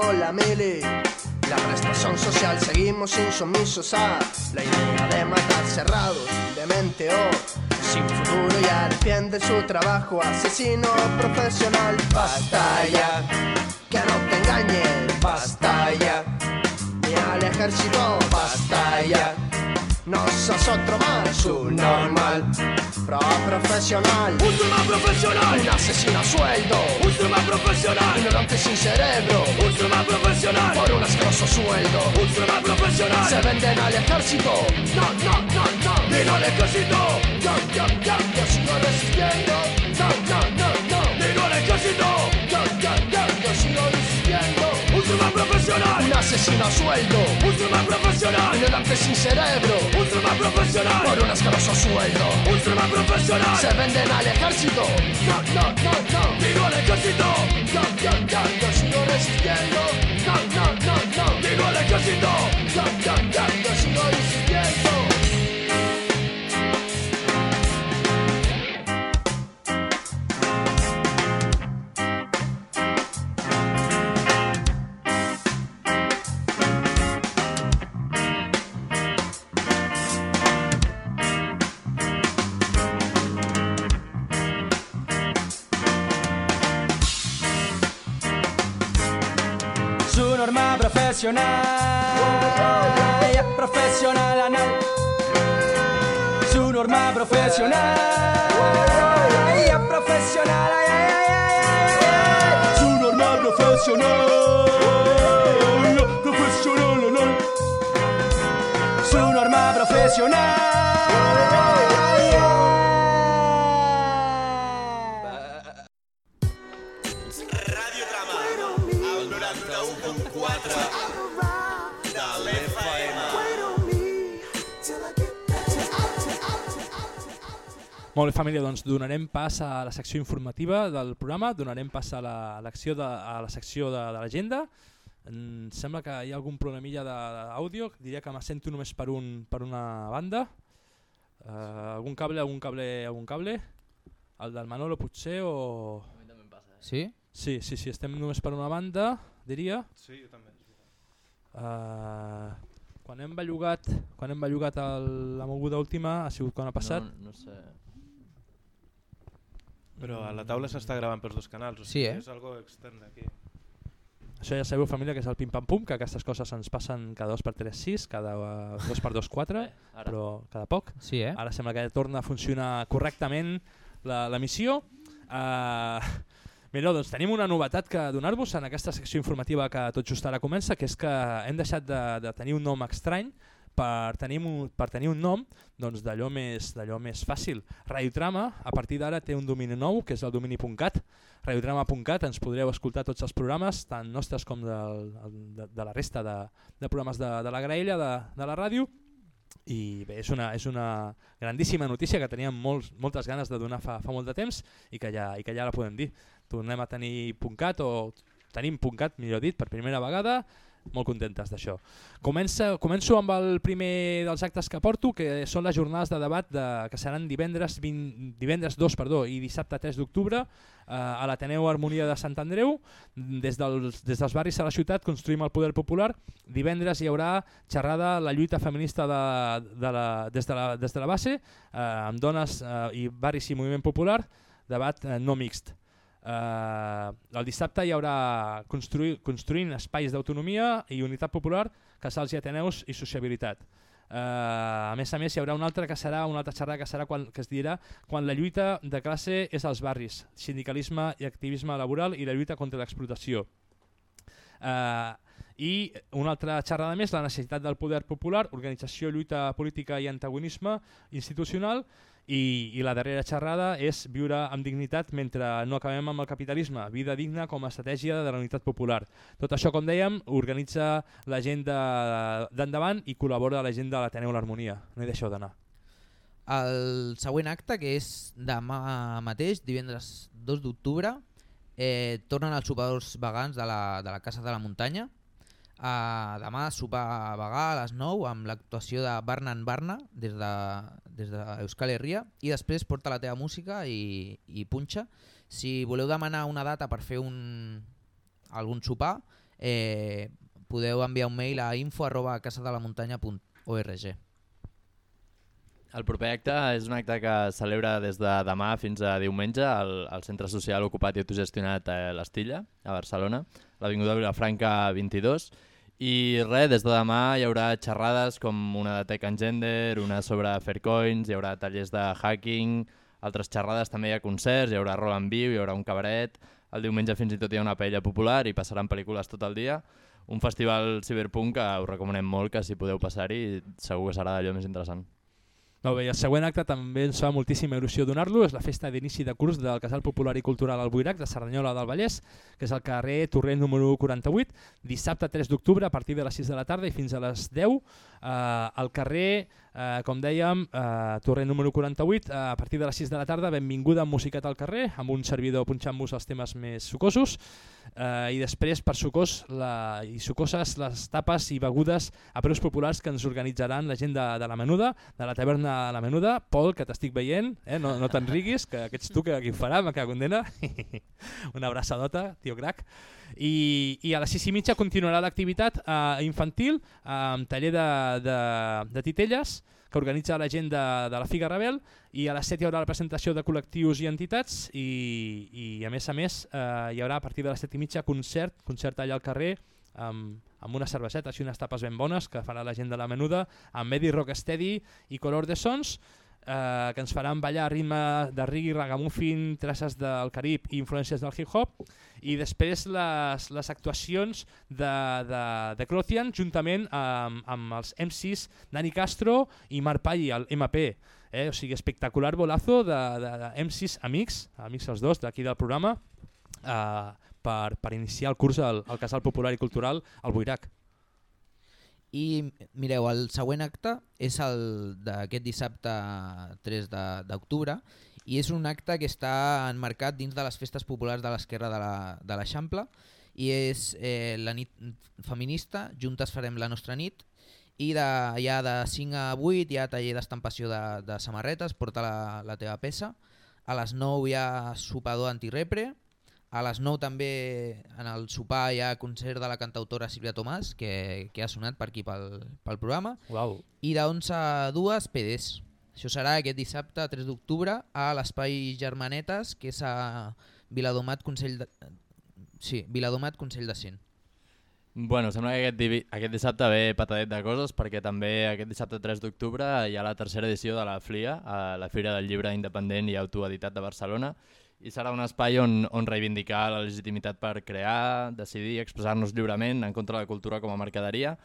La mili, la prestación social, seguimos insumisos a la idea de matar cerrados, de mente o sin futuro ya defiende su trabajo, asesino profesional. Basta ya, que no te engañen, basta ya, ni al ejército, basta ya. No sos otro más, un normal, pro profesional, un más profesional, un asesino a sueldo, un más profesional, ignorante sin cerebro, un más profesional, por un asqueroso sueldo, un más profesional, se venden al ejército, no, no, no, no, digo al ejército, yo, yo, yo, yo sigo resistiendo, no, no, no, no, profesional, un asesino a sueldo, un más profesional, ignorante sin cerebro, un más profesional, por un asqueroso sueldo, un más profesional, se venden al ejército, no, no, no, no, digo al ejército, yo, yo, yo, yo sigo resistiendo, no, no, no, no, digo al ejército, yo, yo, yo, yo profesional, ella profesional anal. Su norma profesional, ella profesional, su norma profesional, profesional. Su norma profesional. Molt bé, família, doncs donarem pas a la secció informativa del programa, donarem pas a la, a l'acció de, a la secció de, de l'agenda. Em sembla que hi ha algun problemilla de- d'àudio, diria que m'assento només per, un, per una banda. Uh, algun cable, algun cable, algun cable? El del Manolo potser o... Sí? Sí, sí, sí, estem només per una banda, diria. Sí, jo també. Uh, quan hem bellugat, quan hem bellugat el, la moguda última ha sigut quan ha passat. No, no sé. Però a la taula s'està gravant pels dos canals, o Sí, sigui, eh? és algo extern d'aquí. Això ja sabeu, família, que és el pim-pam-pum, que aquestes coses ens passen cada 2 per 3 6, cada 2 per 2 4, ara. però cada poc. Sí, eh? Ara sembla que torna a funcionar correctament la- l'emissió. Uh, Mireu, doncs tenim una novetat que donar-vos en aquesta secció informativa que tot just ara comença, que és que hem deixat de, de tenir un nom estrany per tenir un, per tenir un nom doncs, d'allò més, més fàcil. Radiotrama, a partir d'ara, té un domini nou, que és el domini.cat. Radiotrama.cat, ens podreu escoltar tots els programes, tant nostres com del, de, de la resta de, de programes de, de la graella, de, de la ràdio, i bé, és una, és una grandíssima notícia que teníem molts, moltes ganes de donar fa, fa molt de temps i que, ja, i que ja la podem dir. Tornem a tenir .cat o tenim .cat, millor dit, per primera vegada, molt contentes d'això. Comença, començo amb el primer dels actes que porto, que són les jornades de debat de, que seran divendres, 20, divendres 2 perdó, i dissabte 3 d'octubre eh, a l'Ateneu Harmonia de Sant Andreu. Des dels, des dels barris a la ciutat construïm el poder popular. Divendres hi haurà xerrada la lluita feminista de, de la, des, de la, des de la base, eh, amb dones eh, i barris i moviment popular, debat eh, no mixt. Uh, el dissabte hi haurà construir, construint espais d'autonomia i unitat popular, casals i ateneus i sociabilitat. Uh, a més a més hi haurà una altra que serà una altra xerrada que serà quan, que es dirà quan la lluita de classe és als barris, sindicalisme i activisme laboral i la lluita contra l'explotació. Uh, i una altra xerrada més, la necessitat del poder popular, organització, lluita política i antagonisme institucional i, i la darrera xerrada és viure amb dignitat mentre no acabem amb el capitalisme, vida digna com a estratègia de la unitat popular. Tot això, com dèiem, organitza la gent de- d'endavant i col·labora la gent de l'Ateneu l'Harmonia. No hi deixeu d'anar. El següent acte, que és demà mateix, divendres 2 d'octubre, eh, tornen els sopadors vegans de la, de la Casa de la Muntanya. Uh, demà sopar vegà a les 9 amb l'actuació de Barna en Barna des de, des de Euskal Herria i després porta la teva música i, i punxa. Si voleu demanar una data per fer un, algun sopar, eh, podeu enviar un mail a info arroba casadelamuntanya.org. El proper acte és un acte que celebra des de demà fins a diumenge al, al Centre Social Ocupat i Autogestionat a l'Estilla, a Barcelona, a l'Avinguda Vilafranca 22. I res, des de demà hi haurà xerrades com una de Tech and Gender, una sobre Faircoins, hi haurà tallers de hacking, altres xerrades, també hi ha concerts, hi haurà rol en viu, hi haurà un cabaret, el diumenge fins i tot hi ha una paella popular i passaran pel·lícules tot el dia. Un festival ciberpunk que us recomanem molt que si podeu passar-hi segur que serà d'allò més interessant. Molt bé, el següent acte també ens fa moltíssima il·lusió donar-lo, és la festa d'inici de curs del Casal Popular i Cultural Albuirac de Cerdanyola del Vallès, que és al carrer Torrent número 48, dissabte 3 d'octubre a partir de les 6 de la tarda i fins a les 10, eh, al carrer, eh, com dèiem, eh, Torrent número 48, eh, a partir de les 6 de la tarda, benvinguda amb musicat al carrer, amb un servidor punxant-vos els temes més sucosos, eh, i després per sucós la, i sucoses les tapes i begudes a preus populars que ens organitzaran la gent de, de la Menuda, de la taverna La Menuda. Pol, que t'estic veient, eh? no, no te'n riguis, que, que ets tu que qui ho farà, me cago en dena. Una abraçadota, tio crac. I, I a les 6 i mitja continuarà l'activitat eh, infantil eh, amb taller de, de, de titelles que organitza la gent de, de la Figa Rebel i a les 7 hi haurà la presentació de col·lectius i entitats i, i a més a més eh, hi haurà a partir de les 7 i mitja concert, concert allà al carrer amb, amb unes cervesetes i unes tapes ben bones que farà la gent de la menuda amb Medi Rocksteady i Color de Sons eh, que ens faran ballar a ritme de reggae, ragamuffin, traces del Carib i influències del hip-hop i després les, les actuacions de, de, de Clothian juntament amb, amb els MCs Dani Castro i Marc Palli, el MP. Eh? O sigui, espectacular bolazo de, de, de MCs amics, amics els dos d'aquí del programa, eh, per, per iniciar el curs al, al Casal Popular i Cultural al Boirac. I mireu, el següent acte és el d'aquest dissabte 3 de- d'octubre i és un acte que està enmarcat dins de les festes populars de l'esquerra de l'Eixample i és eh, la nit feminista, juntes farem la nostra nit i de, ja de 5 a 8 hi ha taller d'estampació de, de samarretes, porta la, la teva peça, a les 9 hi ha sopador antirepre, a les 9 també en el sopar hi ha concert de la cantautora Sílvia Tomàs, que, que ha sonat per aquí pel, pel programa, Uau. i de 11 a 2 PDs. Això serà aquest dissabte 3 d'octubre a l'Espai Germanetes, que és a Viladomat Consell de... Sí, Viladomat Consell de Cent. Bueno, sembla que aquest, aquest dissabte ve patadet de coses perquè també aquest dissabte 3 d'octubre hi ha la tercera edició de la FLIA, a la Fira del Llibre Independent i Autoeditat de Barcelona, i serà un espai on, on reivindicar la legitimitat per crear, decidir, expressar-nos lliurement en contra de la cultura com a mercaderia.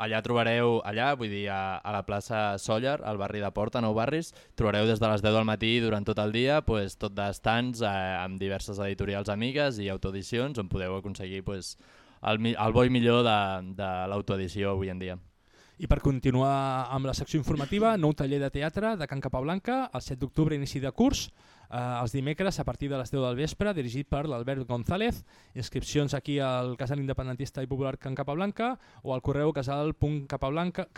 Allà trobareu, allà, vull dir, a, a la plaça Sóller, al barri de Porta, Nou Barris, trobareu des de les 10 del matí durant tot el dia pues, tot d'estants eh, amb diverses editorials amigues i autoedicions on podeu aconseguir pues, el, el bo i millor de, de l'autoedició avui en dia. I per continuar amb la secció informativa, nou taller de teatre de Can Capablanca, el 7 d'octubre inici de curs, eh, els dimecres a partir de les 10 del vespre, dirigit per l'Albert González. Inscripcions aquí al casal independentista i popular Can Capablanca o al correu casal.capablanca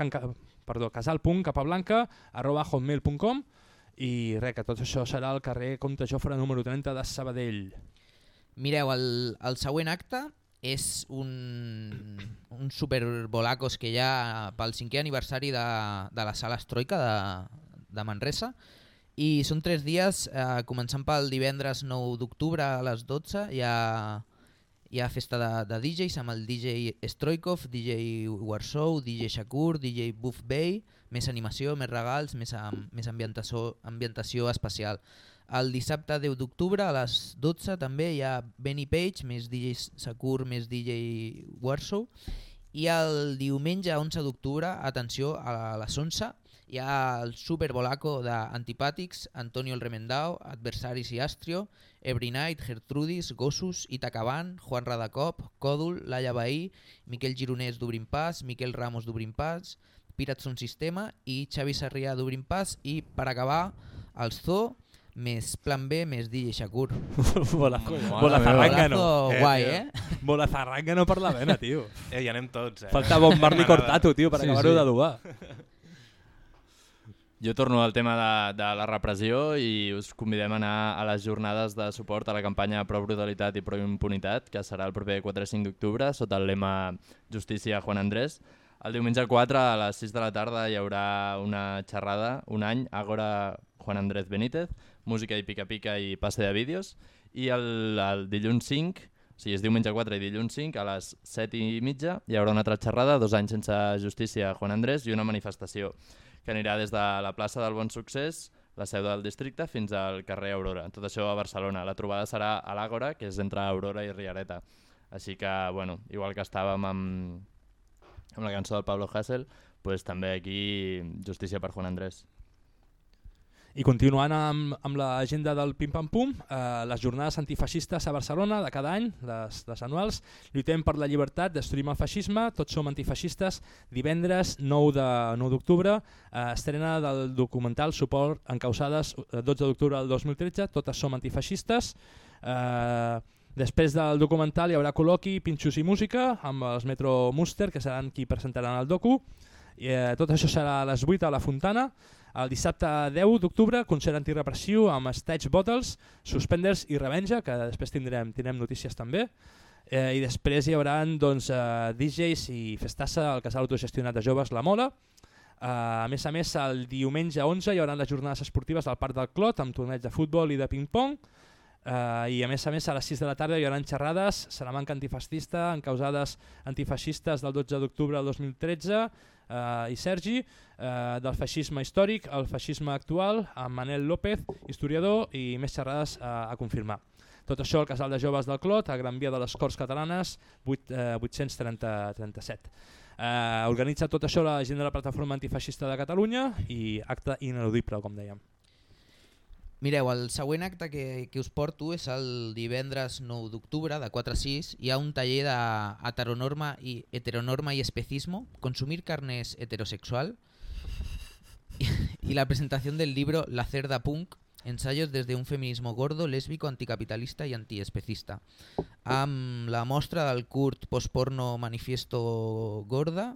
perdó, casal.capablanca arroba hotmail.com i res, que tot això serà al carrer Comte Jofre número 30 de Sabadell. Mireu, el, el següent acte és un, un superbolacos que hi ha pel cinquè aniversari de, de la sala Estroika de, de Manresa i són tres dies, eh, començant pel divendres 9 d'octubre a les 12 hi ha, hi ha festa de, de DJs amb el DJ Stroikov, DJ Warsaw, DJ Shakur, DJ Buff Bay, més animació, més regals, més, més ambientació, ambientació especial. El dissabte 10 d'octubre a les 12 també hi ha Benny Page, més DJ Sakur, més DJ Warsaw. I el diumenge 11 d'octubre, atenció, a les 11, hi ha el Super Bolaco d'Antipàtics, Antonio el Remendao, Adversaris i Astrio, Every Night, Gertrudis, Gossos, Itacaban, Juan Radacop, Còdul, Laia Bahí, Miquel Gironès d'Obrim Pas, Miquel Ramos d'Obrim Pas, Pirates un Sistema i Xavi Sarrià d'Obrim Pas i per acabar el Zoo més Plan B més DJ Shakur. Bolaco, Mare bola meva. zarrangano. Bolazo guai, eh? Bola zarrangano per la vena, tio. Eh, hi anem tots, eh? Falta bon Marley M'agrada. Cortato, tio, per Sí, acabar-ho sí. d'adobar. Jo torno al tema de, de la repressió i us convidem a anar a les jornades de suport a la campanya Pro Brutalitat i Pro Impunitat, que serà el proper 4 i 5 d'octubre, sota el lema Justícia Juan Andrés. El diumenge 4 a les 6 de la tarda hi haurà una xerrada, un any, Agora Juan Andrés Benítez, música i pica-pica i passe de vídeos, i el, el dilluns 5, o sigui, és diumenge 4 i dilluns 5, a les 7 i mitja, hi haurà una altra xerrada, dos anys sense justícia Juan Andrés, i una manifestació que anirà des de la plaça del Bon Succés, la seu del districte, fins al carrer Aurora. Tot això a Barcelona. La trobada serà a l'Àgora, que és entre Aurora i Riareta. Així que, bueno, igual que estàvem amb, amb la cançó del Pablo Hassel, pues, també aquí justícia per Juan Andrés. I continuant amb, amb l'agenda del Pim Pam Pum, eh, les jornades antifeixistes a Barcelona de cada any, les, les anuals, lluitem per la llibertat, destruïm el feixisme, tots som antifeixistes, divendres 9 de 9 d'octubre, eh, estrena del documental Suport encausades, eh, 12 d'octubre del 2013, totes som antifeixistes, eh, Després del documental hi haurà col·loqui, pinxos i música amb els Metro Muster, que seran qui presentaran el docu. I, eh, tot això serà a les 8 a la Fontana. El dissabte 10 d'octubre, concert antirepressiu amb Stage Bottles, Suspenders i Revenja, que després tindrem, tindrem notícies també. Eh, I després hi haurà doncs, eh, DJs i festassa al casal autogestionat de joves La Mola. Eh, a més a més, el diumenge 11 hi haurà les jornades esportives al Parc del Clot amb torneig de futbol i de ping-pong. Uh, I a més a més a les 6 de la tarda hi haurà xerrades Salamanca antifascista, encausades antifeixistes del 12 d'octubre del 2013 uh, i Sergi uh, del feixisme històric, el feixisme actual amb Manel López, historiador i més xerrades uh, a confirmar. Tot això al Casal de Joves del Clot, a Gran Via de les Corts Catalanes, 8, eh, 837. Eh, organitza tot això la gent de la Plataforma Antifeixista de Catalunya i acte ineludible, com dèiem. Mireu, el següent acte que, que us porto és el divendres 9 d'octubre, de 4 a 6. Hi ha un taller de heteronorma i, heteronorma y especismo, consumir carne es heterosexual, y la presentación del libro La cerda punk, ensayos desde un feminismo gordo, lésbico, anticapitalista i antiespecista. Amb la mostra del curt postporno Manifiesto Gorda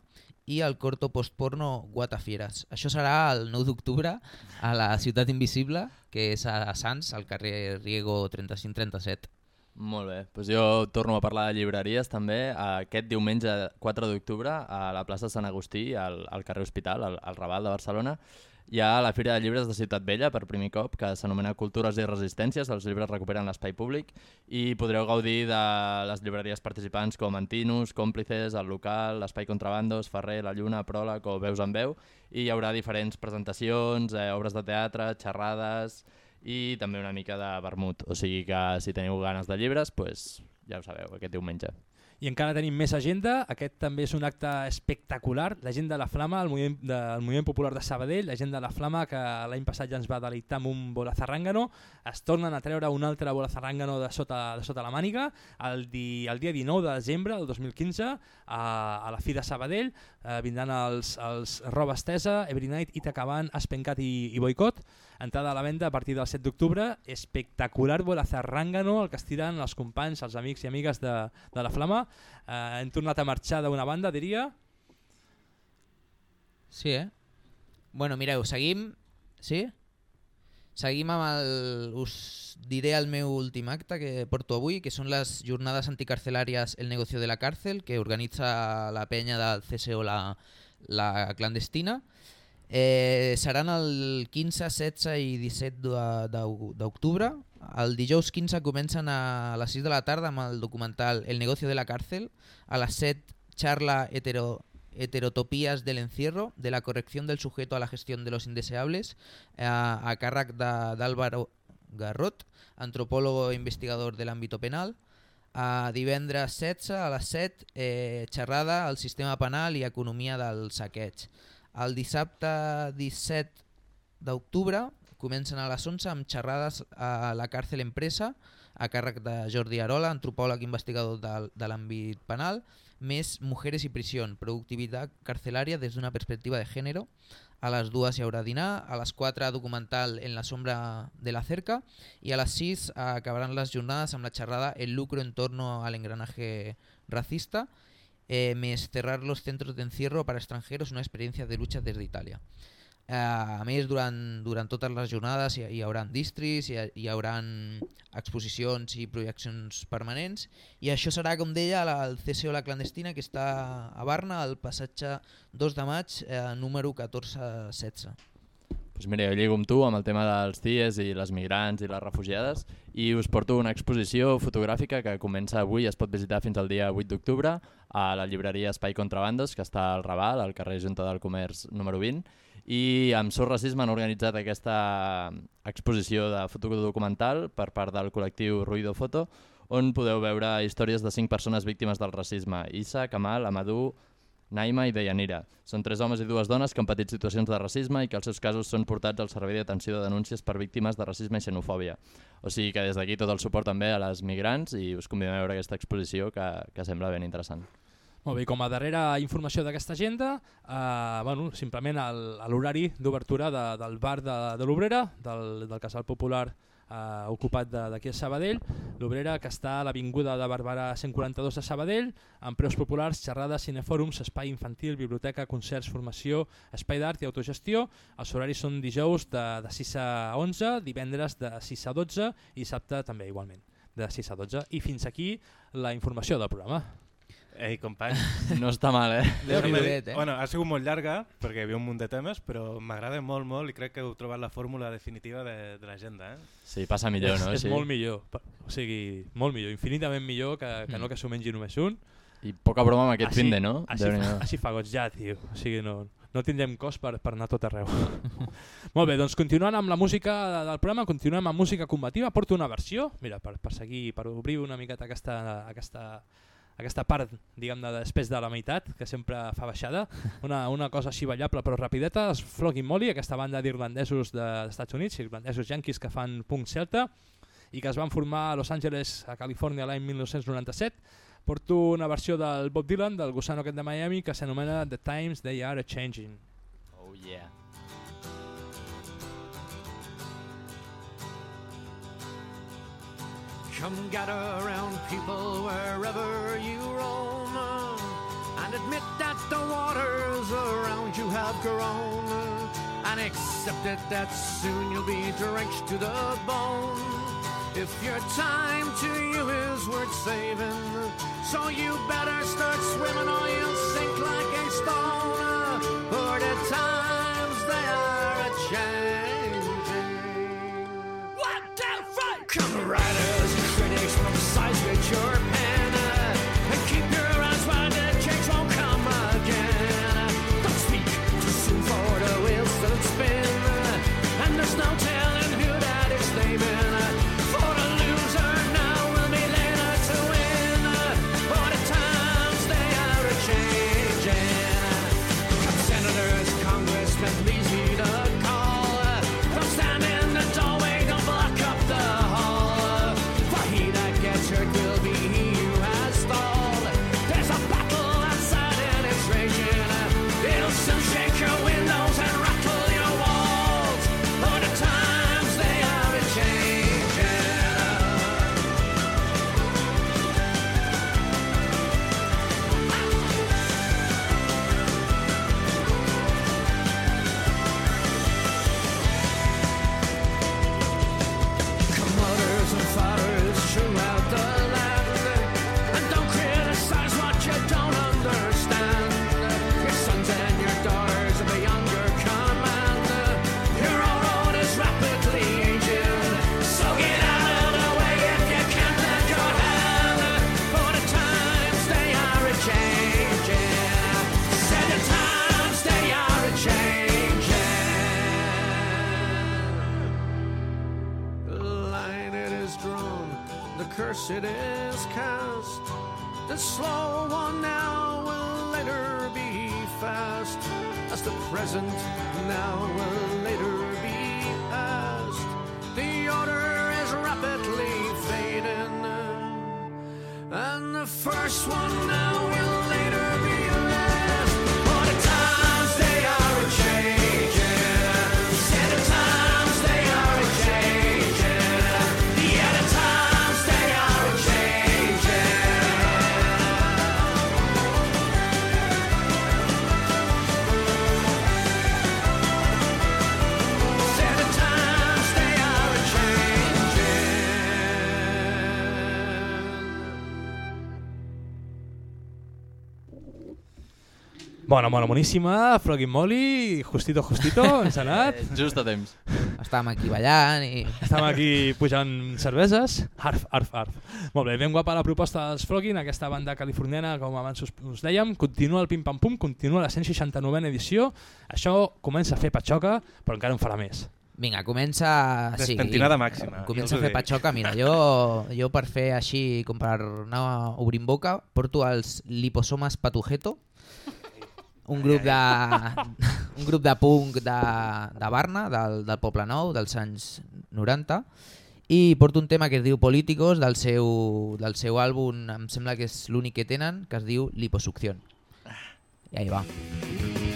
i el corto postporno Guatafieres. Això serà el 9 d'octubre a la Ciutat Invisible, que és a Sants, al carrer Riego 3537. Molt bé, doncs jo torno a parlar de llibreries també. Aquest diumenge 4 d'octubre a la plaça Sant Agustí, al, al carrer Hospital, al, al Raval de Barcelona, hi ha la Fira de Llibres de Ciutat Vella per primer cop, que s'anomena Cultures i Resistències, els llibres recuperen l'espai públic i podreu gaudir de les llibreries participants com Antinus, Còmplices, El Local, l'Espai Contrabandos, Ferrer, La Lluna, Pròleg o Veus en Veu. I hi haurà diferents presentacions, eh, obres de teatre, xerrades i també una mica de vermut, o sigui que si teniu ganes de llibres, pues, ja ho sabeu, aquest diumenge. I encara tenim més agenda, aquest també és un acte espectacular, la gent de la Flama, el moviment, de, el moviment popular de Sabadell, la gent de la Flama que l'any passat ja ens va deleitar amb un bola zarrangano, es tornen a treure un altre bola zarrangano de sota, de sota la màniga, el, di, el dia 19 de desembre del 2015 a, a la Fi de Sabadell, eh, vindran els, els Roba Estesa, Every Night, Itacaban, Espencat i, i Boicot, entrada a la venda a partir del 7 d'octubre, espectacular bola zarrangano, el que estiren els companys, els amics i amigues de, de la Flama, eh, hem tornat a marxar d'una banda, diria. Sí, eh? Bueno, mireu, seguim... Sí? Seguim amb el... Us diré el meu últim acte que porto avui, que són les jornades anticarcelàries El negocio de la càrcel, que organitza la penya del CSO La, la Clandestina. Eh, seran el 15, 16 i 17 de- d'oc- d'octubre. El dijous 15 comencen a les 6 de la tarda amb el documental El negocio de la cárcel. A les 7 charla hetero, heterotopías del encierro, de la corrección del sujeto a la gestión de los indeseables, eh, a càrrec d'Álvaro Garrot, antropòlogo i investigador de l'àmbit penal. A divendres 16 a les 7, eh, xerrada al sistema penal i economia del saqueig. El dissabte 17 d'octubre comencen a les 11 amb xerrades a la càrcel empresa a càrrec de Jordi Arola, antropòleg investigador de, de l'àmbit penal, més Mujeres i prisió, productivitat carcelària des d'una perspectiva de gènere. A les dues hi haurà dinar, a les 4 documental En la sombra de la cerca i a les 6 acabaran les jornades amb la xerrada El lucro en torno al engranaje racista eh, més cerrar los centros de encierro para extranjeros una experiencia de lucha desde Italia. Eh, a més, durant, durant totes les jornades hi, hi haurà distris, hi, hi haurà exposicions i projeccions permanents i això serà, com deia, la- el CSO La Clandestina que està a Barna, al passatge 2 de maig, eh, número 1416. Pues mira, jo lligo amb tu amb el tema dels CIES i les migrants i les refugiades i us porto una exposició fotogràfica que comença avui i es pot visitar fins al dia 8 d'octubre a la llibreria Espai Contrabandos que està al Raval, al carrer Junta del Comerç número 20 i amb Sor Racisme han organitzat aquesta exposició de fotodocumental per part del col·lectiu Ruido Foto on podeu veure històries de cinc persones víctimes del racisme, Isa, Kamal, Amadou, Naima i Deyanira. Són tres homes i dues dones que han patit situacions de racisme i que els seus casos són portats al Servei d'Atenció de Denúncies per Víctimes de Racisme i Xenofòbia. O sigui que des d'aquí tot el suport també a les migrants i us convidem a veure aquesta exposició que, que sembla ben interessant. Molt bé, com a darrera informació d'aquesta agenda, eh, bueno, simplement l'horari d'obertura de, del bar de, de l'Obrera, del, del casal popular eh, ocupat d'aquí a Sabadell, l'Obrera que està a l'Avinguda de Barberà 142 de Sabadell, amb preus populars, xerrades, cinefòrums, espai infantil, biblioteca, concerts, formació, espai d'art i autogestió. Els horaris són dijous de, de 6 a 11, divendres de 6 a 12 i dissabte també igualment de 6 a 12. I fins aquí la informació del programa. Ei, company. No està mal, eh? Déu-n'hi-do, Déu-n'hi-do, eh? Bueno, ha sigut molt llarga, perquè hi havia un munt de temes, però m'agrada molt, molt, i crec que heu trobat la fórmula definitiva de, de l'agenda. Eh? Sí, passa millor, no? És Sí. molt millor, o sigui, molt millor, infinitament millor que, que no que s'ho mengi només un. I poca broma amb aquest Així- finde, no? Així, fa, així fa goig ja, tio. O sigui, no, no tindrem cos per, per anar tot arreu. Molt bé, doncs continuant amb la música del programa, continuem amb música combativa. Porto una versió, mira, per, per seguir, per obrir una miqueta aquesta, aquesta, aquesta part, diguem-ne, després de la meitat, que sempre fa baixada, una, una cosa així ballable però rapideta, és Flogging Molly, aquesta banda d'irlandesos dels Estats Units, irlandesos yanquis que fan punk celta, i que es van formar a Los Angeles, a Califòrnia, l'any 1997. Porto una versió del Bob Dylan, del gusano aquest de Miami, que s'anomena The Times They Are A-Changing. Oh yeah. Come gather around people wherever you roam and admit that the waters around you have grown and accept it that soon you'll be drenched to the bone. If your time to you is worth saving, so you better start swimming or you'll sink like a stone. For the times they are a changing. One, two, three! Come writers, your Bona, bona, boníssima, Flogging Molly, justito, justito, ens ha anat. Just a temps. Estàvem aquí ballant i... Estàvem aquí pujant cerveses. Arf, arf, arf. Molt bé, ben guapa la proposta dels Flogging, aquesta banda californiana, com abans us, us dèiem. Continua el pim-pam-pum, continua la 169a edició. Això comença a fer patxoca, però encara en farà més. Vinga, comença... sí, Despentinada màxima, Comença a fer patxoca. Mira, jo, jo per fer així, com per anar obrint boca, porto els liposomes patujeto, un grup de, un grup de punk de, de Barna, del, del Poble Nou, dels anys 90, i porto un tema que es diu Políticos, del seu, del seu àlbum, em sembla que és l'únic que tenen, que es diu Liposucción. I ahí va. A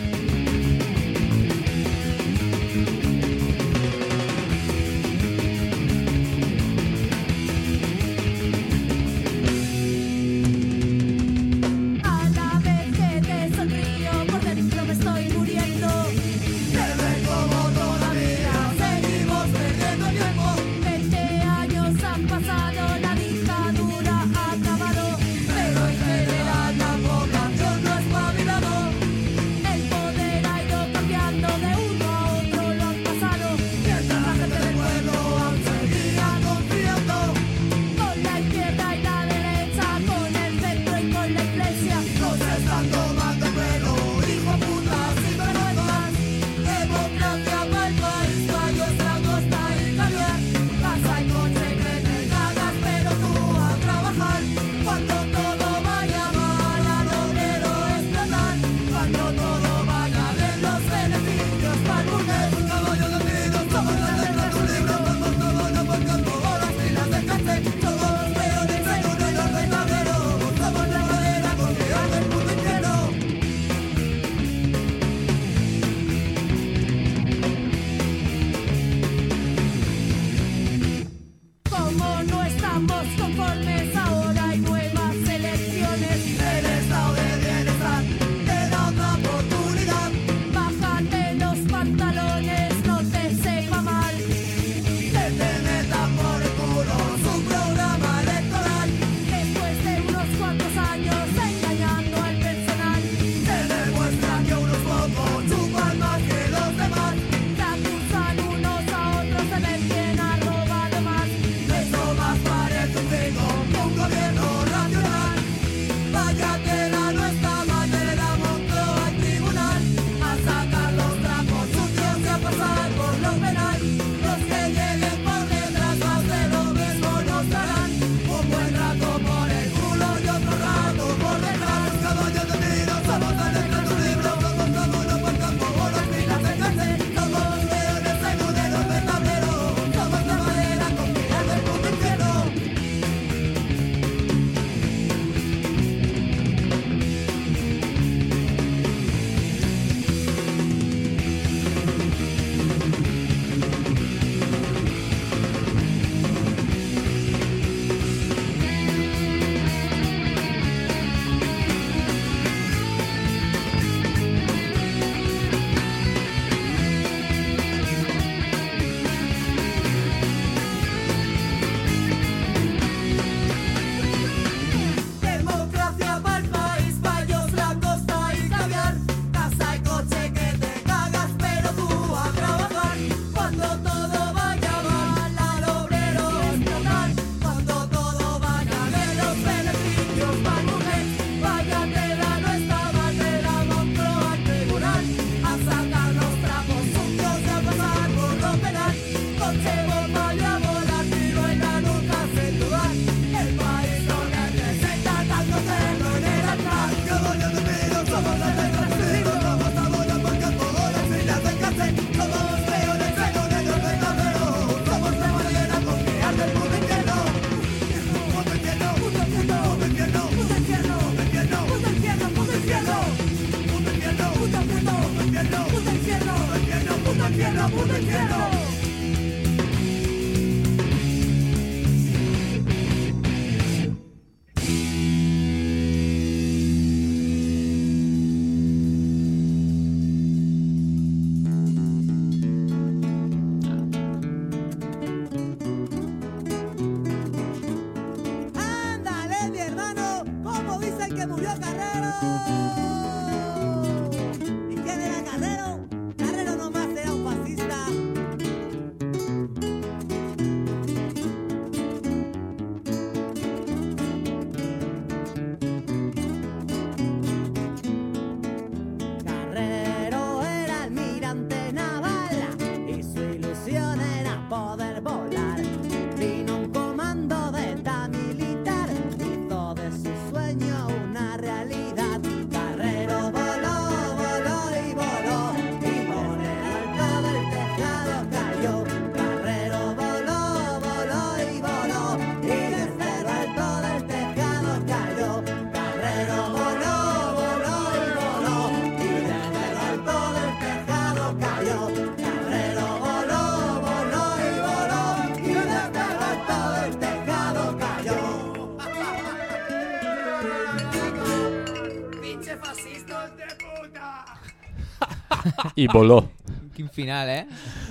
I voló. Quin final, eh?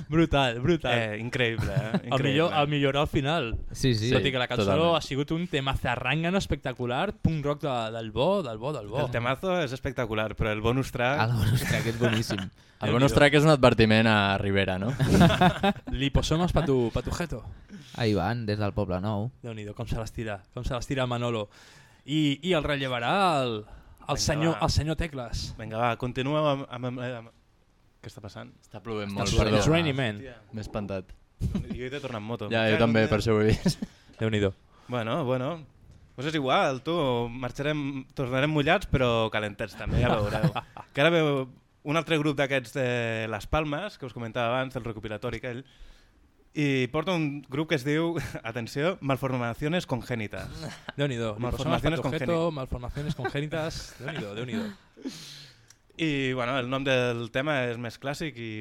Brutal, brutal. Eh, increïble, eh? El Increïble. millor, el millor al final. Sí, sí. Tot i que la cançó totalment. ha sigut un tema zarrangano espectacular, punk rock de, del bo, del bo, del bo. El temazo és espectacular, però el bonus track... El bonus track és boníssim. El bonus track és un advertiment a Rivera, no? Liposomes pa tu, pa tu jeto. Ahí van, des del Poble Nou. Déu-n'hi-do, com se les tira, com se les tira el Manolo. I, i el rellevarà el, el, Vinga, senyor, va. el senyor Tecles. Vinga, va, continua amb... amb, amb, amb... Què està passant? Està plovent Està molt, plovent. perdó. It's raining, man. M'he espantat. Jo he de tornar en moto. Ja, jo també, per això ho he vist. Déu-n'hi-do. Bueno, bueno. Pues és igual, tu, marxarem, tornarem mullats, però calentets també, ja veureu. que ara veu un altre grup d'aquests de Les Palmes, que us comentava abans, del recopilatori aquell, i porta un grup que es diu, atenció, Malformaciones Congénitas. Déu-n'hi-do. Malformaciones jeto, congénitas. malformaciones congénitas. Déu-n'hi-do, Déu-n'hi-do. I bueno, el nom del tema és més clàssic i,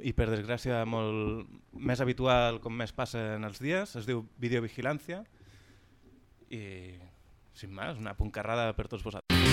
i per desgràcia molt més habitual com més passa en els dies, es diu Videovigilància i sin més, una puncarrada per tots vosaltres.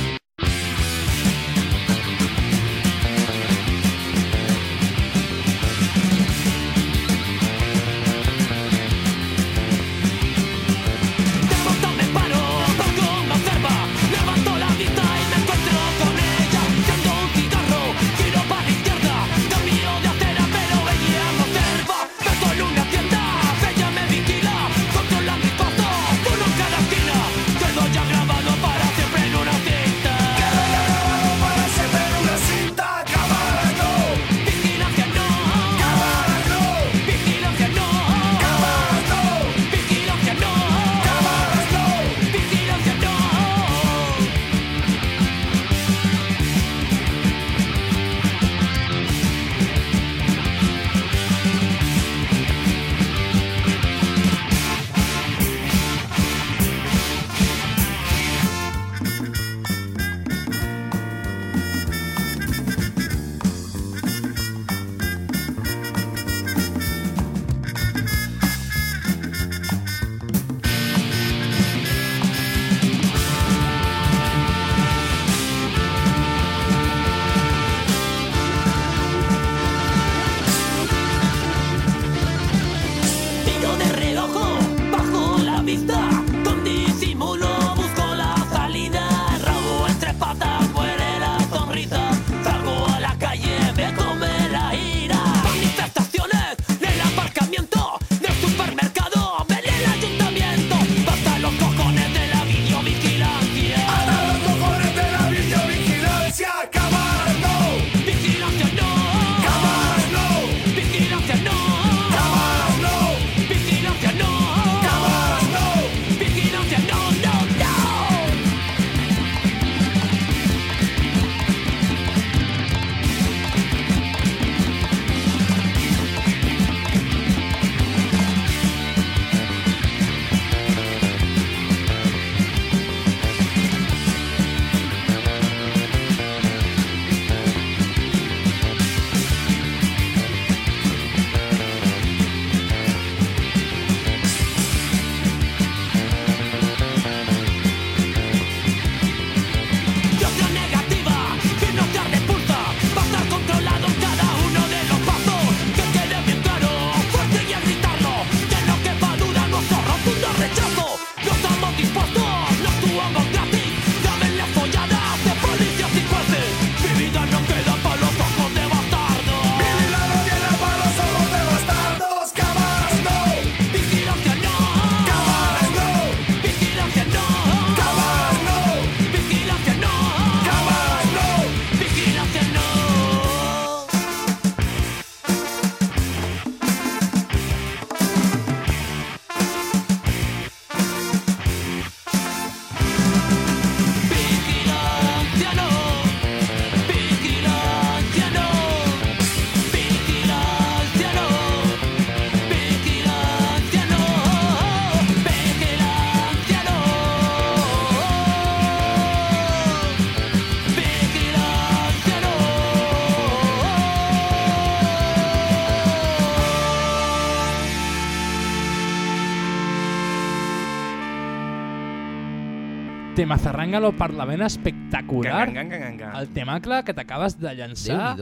Tema zarrangalo parlament espectacular. Gang, gang, gang. El temacle que t'acabes de llançar.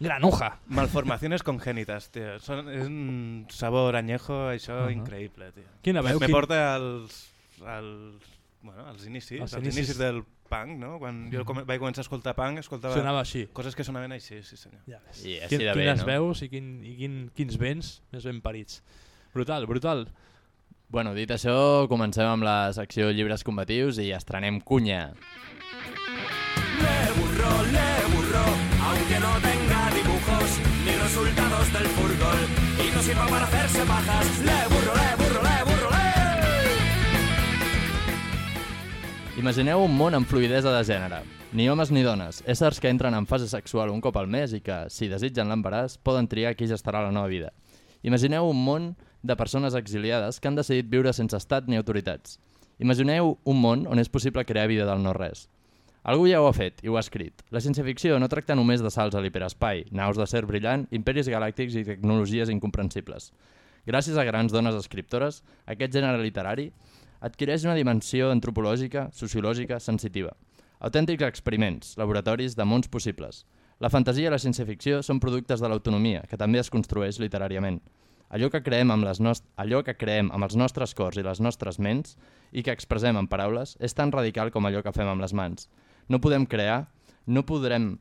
Granuja. Malformaciones congénitas, tío. Son, és un sabor añejo, això, Ahà. increïble, tío. Quina veu, Me quin- porta als, als, bueno, als inicis, Als als, inicis. inicis del punk, no? Quan jo com vaig començar a escoltar punk, escoltava Sonava així. coses que sonaven així, sí senyor. Ja ves. I així Quin, de bé, quines no? veus i, quin, i quin, quins vents més ben parits. Brutal, brutal. Bueno, dit això, comencem amb la secció llibres combatius i estrenem cunya. Le burro, le burro, aunque no tenga dibujos ni resultados del fútbol y no sirva para hacerse pajas. Le burro, le burro, le burro, le. Imagineu un món amb fluidesa de gènere. Ni homes ni dones, éssers que entren en fase sexual un cop al mes i que, si desitgen l'embaràs, poden triar qui gestarà la nova vida. Imagineu un món de persones exiliades que han decidit viure sense estat ni autoritats. Imagineu un món on és possible crear vida del no-res. Algú ja ho ha fet i ho ha escrit. La ciència-ficció no tracta només de salts a l'hiperespai, naus de ser brillant, imperis galàctics i tecnologies incomprensibles. Gràcies a grans dones escriptores, aquest gènere literari adquireix una dimensió antropològica, sociològica, sensitiva. Autèntics experiments, laboratoris de mons possibles. La fantasia i la ciència-ficció són productes de l'autonomia, que també es construeix literàriament. Allò que creem amb les nost allò que creem amb els nostres cors i les nostres ments i que expressem en paraules és tan radical com allò que fem amb les mans. No podem crear, no podrem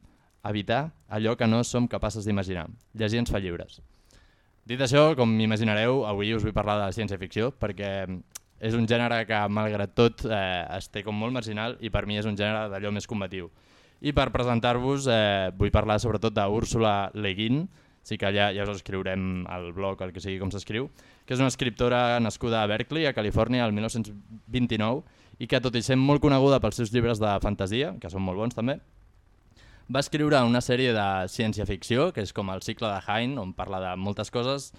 evitar allò que no som capaces d'imaginar. Llegir ens fa lliures. Dit això, com m'imaginareu, avui us vull parlar de la ciència-ficció perquè és un gènere que, malgrat tot, eh, es té com molt marginal i per mi és un gènere d'allò més combatiu. I per presentar-vos eh, vull parlar sobretot d'Úrsula Le Guin, sí que ja, ja us escriurem al blog, el que sigui com s'escriu, que és una escriptora nascuda a Berkeley, a Califòrnia, el 1929, i que tot i ser molt coneguda pels seus llibres de fantasia, que són molt bons també, va escriure una sèrie de ciència-ficció, que és com el cicle de Hein, on parla de moltes coses,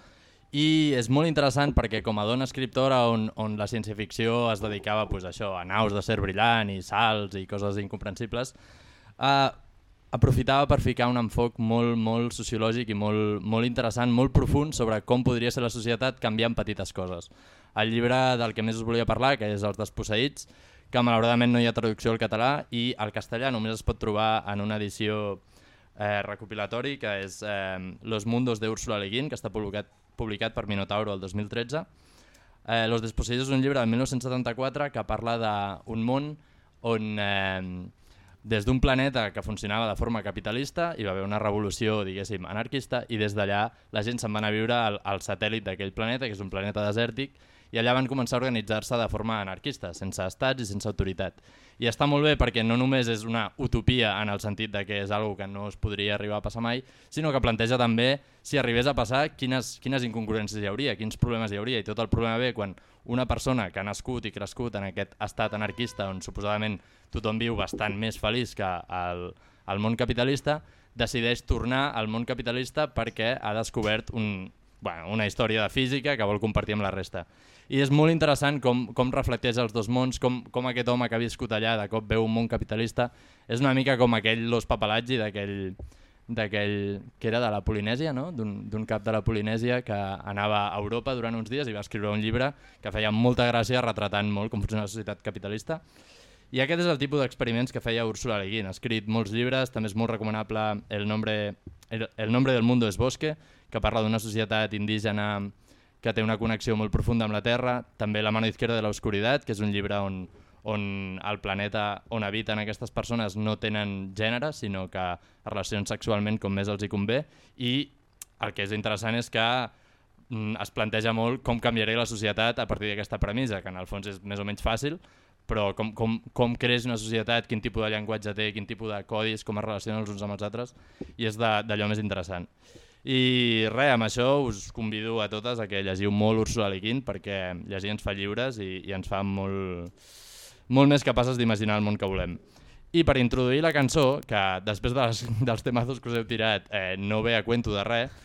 i és molt interessant perquè com a dona escriptora on, on la ciència-ficció es dedicava pues, això, a naus de ser brillant i salts i coses incomprensibles, eh, aprofitava per ficar un enfoc molt, molt sociològic i molt, molt interessant, molt profund sobre com podria ser la societat canviant petites coses. El llibre del que més us volia parlar, que és Els desposseïts, que malauradament no hi ha traducció al català i al castellà només es pot trobar en una edició eh, recopilatori que és eh, Los mundos de Úrsula Le Guin, que està publicat, publicat per Minotauro el 2013. Eh, Los desposseïts és un llibre del 1974 que parla d'un món on eh, des d'un planeta que funcionava de forma capitalista hi va haver una revolució, diguéssim, anarquista i des d'allà la gent se'n va anar a viure al, al satèl·lit d'aquell planeta, que és un planeta desèrtic, i allà van començar a organitzar-se de forma anarquista, sense estats i sense autoritat. I està molt bé perquè no només és una utopia en el sentit de que és algo que no es podria arribar a passar mai, sinó que planteja també, si arribés a passar, quines, quines incongruències hi hauria, quins problemes hi hauria, i tot el problema ve quan una persona que ha nascut i crescut en aquest estat anarquista on suposadament tothom viu bastant més feliç que al, al món capitalista, decideix tornar al món capitalista perquè ha descobert un, bueno, una història de física que vol compartir amb la resta. I és molt interessant com, com reflecteix els dos mons, com, com aquest home que ha viscut allà de cop veu un món capitalista. És una mica com aquell Los Papalazzi d'aquell d'aquell que era de la Polinèsia, no? d'un cap de la Polinèsia que anava a Europa durant uns dies i va escriure un llibre que feia molta gràcia retratant molt com funciona la societat capitalista. I aquest és el tipus d'experiments que feia Úrsula Le Guin. Ha escrit molts llibres, també és molt recomanable El nombre, el, el nombre del mundo es bosque, que parla d'una societat indígena que té una connexió molt profunda amb la Terra. També La mano izquierda de la oscuridad, que és un llibre on, on el planeta on habiten aquestes persones no tenen gènere, sinó que es relacionen sexualment com més els hi convé. I el que és interessant és que mm, es planteja molt com canviaria la societat a partir d'aquesta premissa, que en el fons és més o menys fàcil, però com, com, com creix una societat, quin tipus de llenguatge té, quin tipus de codis, com es relacionen els uns amb els altres, i és d'allò més interessant. I res, amb això us convido a totes a que llegiu molt Úrsula Le Guin perquè llegir ens fa lliures i, i ens fa molt, molt més capaces d'imaginar el món que volem. I per introduir la cançó, que després de les, dels temazos que us heu tirat eh, no ve a cuento de res,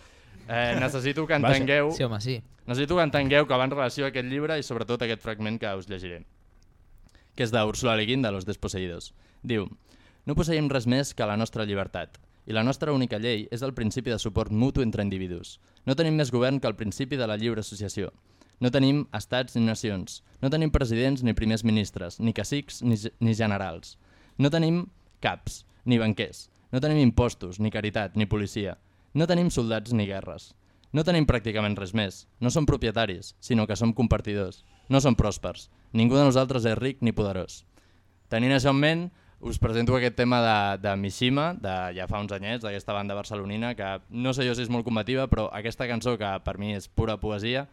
eh, necessito que entengueu... Sí, home, sí. Necessito que entengueu que va en relació a aquest llibre i sobretot aquest fragment que us llegiré que és d'Úrsula Le Guin de Los Desposseïdos. Diu, no posseïm res més que la nostra llibertat, i la nostra única llei és el principi de suport mutu entre individus. No tenim més govern que el principi de la lliure associació. No tenim estats ni nacions. No tenim presidents ni primers ministres, ni cacics ni, ni generals. No tenim caps, ni banquers. No tenim impostos, ni caritat, ni policia. No tenim soldats ni guerres. No tenim pràcticament res més. No som propietaris, sinó que som compartidors. No som pròspers. Ningú de nosaltres és ric ni poderós. Tenint això en ment, us presento aquest tema de, de Mishima, de ja fa uns anyets, d'aquesta banda barcelonina, que no sé jo si és molt combativa, però aquesta cançó, que per mi és pura poesia,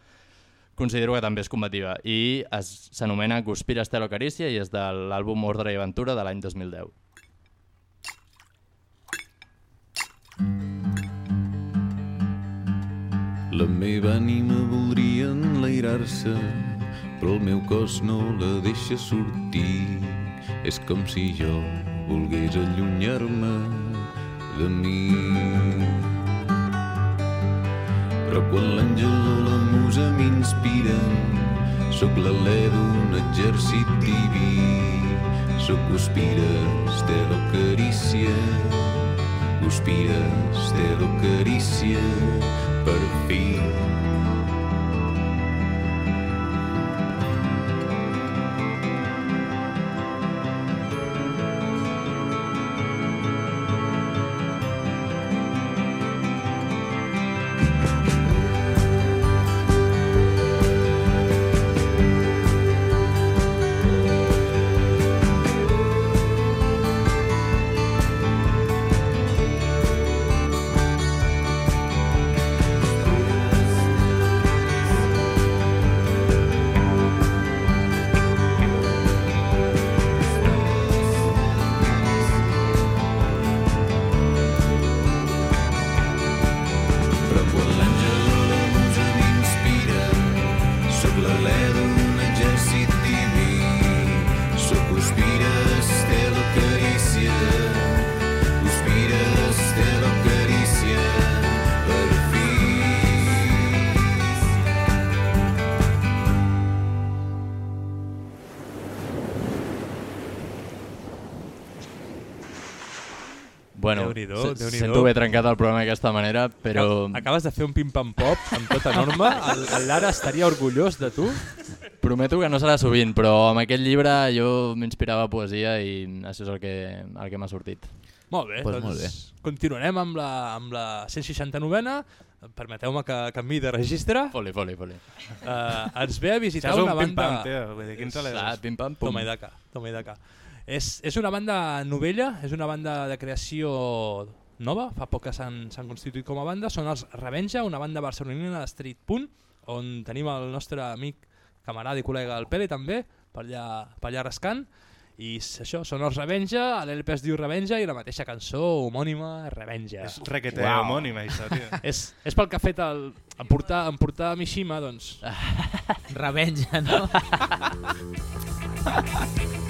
considero que també és combativa. I s'anomena Guspira Estelo Carícia i és de l'àlbum Ordre i Aventura de l'any 2010. La meva ànima voldria enlairar-se, però el meu cos no la deixa sortir. És com si jo volgués allunyar-me de mi. Però quan l'àngel o la musa m'inspiren, sóc l'alè d'un exèrcit diví. Sóc Guspira, Estelo Carícia, Guspira, Estelo Carícia, per fi. Déu-n'hi-do. sento haver trencat el programa d'aquesta manera, però... Acabes de fer un pim-pam-pop amb tota norma. El, el Lara estaria orgullós de tu. Prometo que no serà sovint, però amb aquest llibre jo m'inspirava poesia i això és el que, el que m'ha sortit. Molt bé, Pues doncs molt bé. continuarem amb la, amb la 169a. Permeteu-me que canvi de registre. Foli, foli, foli. Uh, ens ve a visitar una banda... pim-pam, tio, vull dir, quins Ah, pim-pam, pum. Toma i daca, toma i daca. És, és una banda novella, és una banda de creació nova, fa poc que s'han constituït com a banda, són els Revenja, una banda barcelonina de Street Punt, on tenim el nostre amic, camarada i col·lega el Pere també, per allà, per allà rascant, i això, són els Revenja, l'LP es diu Revenja i la mateixa cançó homònima Revenja. És requete homònim, això, tio. és, és pel que ha fet el, en portar, en portar Mishima, doncs... Revenja, no?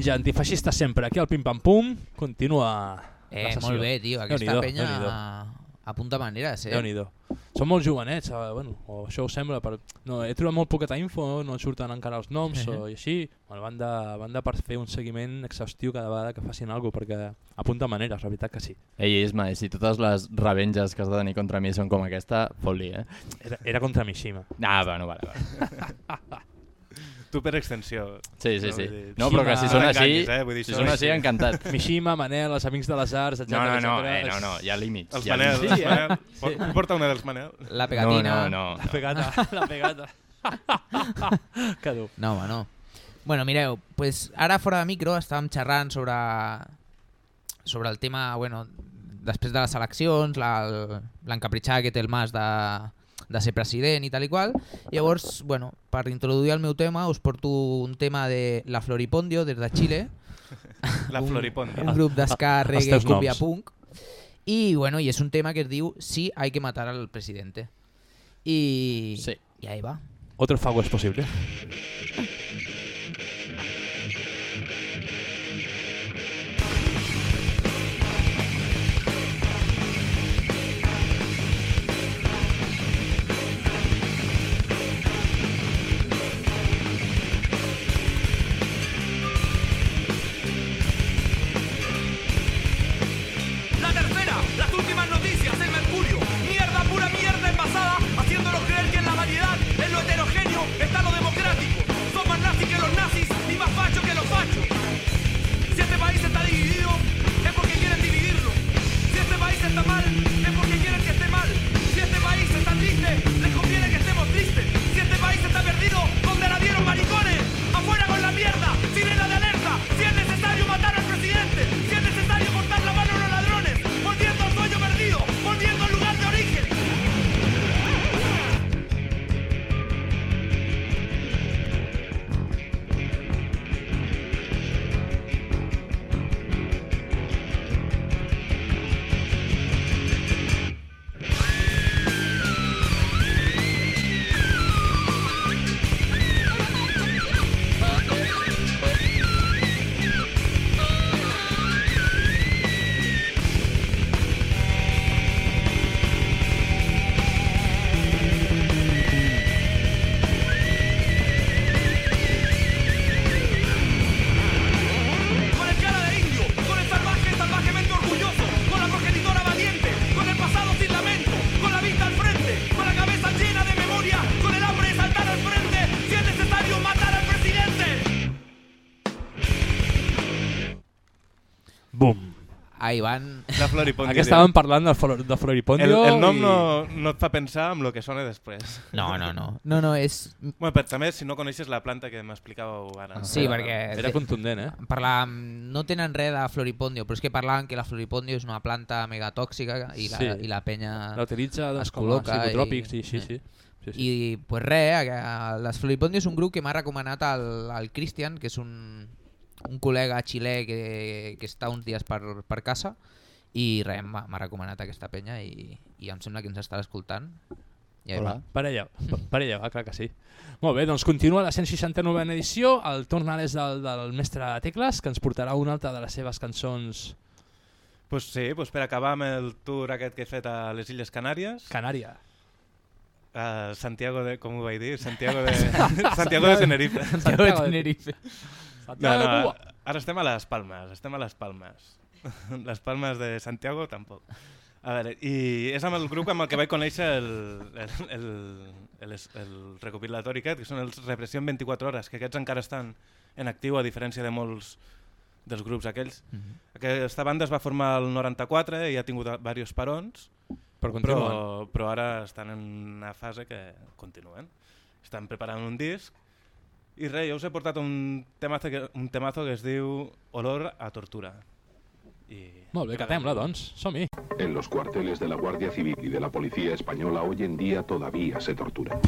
revenja antifeixista sempre aquí al Pim Pam Pum. Continua Eh, la sessió. molt bé, tio. Aquesta penya Déu-n'hi-do. apunta maneres, eh? Déu-n'hi-do. Són molt jovenets, eh? bueno, o això ho sembla. Per... No, he trobat molt poqueta info, no surten encara els noms o, i així. Bueno, van, de, van de per fer un seguiment exhaustiu cada vegada que facin alguna cosa, perquè apunta maneres, la veritat que sí. Ei, Isma, i si totes les revenges que has de tenir contra mi són com aquesta, fot-li, eh? Era, era contra Mishima. Ah, bueno, vale, vale. Tu per extensió. Sí, sí, sí. No, però que si són així, eh? Vull dir, si són així, encantat. Mishima, Manel, els Amics de les Arts, etc. No, no, no, eh, no, no, hi ha límits. Els Manel, límits. els Manel. Por- Porta una dels Manel. La pegatina. No, no, no. La pegata, la pegata. que dur. No, home, no. Bueno, mireu, pues ara fora de micro estàvem xerrant sobre sobre el tema, bueno, després de les eleccions, la- l'encapritxada que té el Mas de, de ser president i tal i qual. Llavors, bueno, per introduir el meu tema us porto un tema de La Floripondio des de Xile. La un, Floripondio. Un grup d'esca, reggae, cumbia, punk. I, bueno, y es un tema que es diu Sí hay que matar al presidente. Y, sí. y ahí va. Otro fago es posible. Ahí van. La Floripondio. Aquí estàvem parlant de, Flor de El, Floripondio el nom i... no, no et fa pensar en el que sona després. No, no, no. No, no, és... Bueno, però també si no coneixes la planta que m'explicàveu ara. Sí, perquè... Era contundent, eh? Parlàvem, no tenen res de floripondio, però és que parlaven que la floripondio és una planta megatòxica i la, Sí. i la penya La utilitza, doncs, es com a col·loca psicotròpics, i, sí, sí, sí. Sí, sí. I pues res, eh, les floripondio és un grup que m'ha recomanat el, el Christian, que és un, un col·lega xilè que, que està uns dies per, per casa i res, m'ha recomanat aquesta penya i, i em sembla que ens estarà escoltant. I Hola. va. Per allà, per allà, va, clar que sí. Molt bé, doncs continua la 169a edició, el torn ara és del, del mestre Tecles, que ens portarà una altra de les seves cançons Pues sí, pues per acabar amb el tour aquest que he fet a les Illes Canàries. Canària. Uh, Santiago de... Com ho vaig dir? Santiago de... Santiago de Tenerife. Santiago de Tenerife. De Cuba. Ara estem a les Palmes, estem a les Palmes. les Palmes de Santiago tampoc. A veure, i és amb el grup amb el que vaig conèixer el, el, el, el, el recopilatori aquest, que són els Repressió en 24 hores, que aquests encara estan en actiu a diferència de molts dels grups aquells. Mhm. Aquesta banda es va formar el 94 i ha tingut diversos parons, Però però, però ara estan en una fase que continuen. Estan preparant un disc i res, jo us he portat un temazo que, un temazo que es diu Olor a tortura. I... Molt bé, catem-la, doncs. Som-hi. En los cuarteles de la Guardia Civil y de la Policía Española hoy en día todavía se tortura.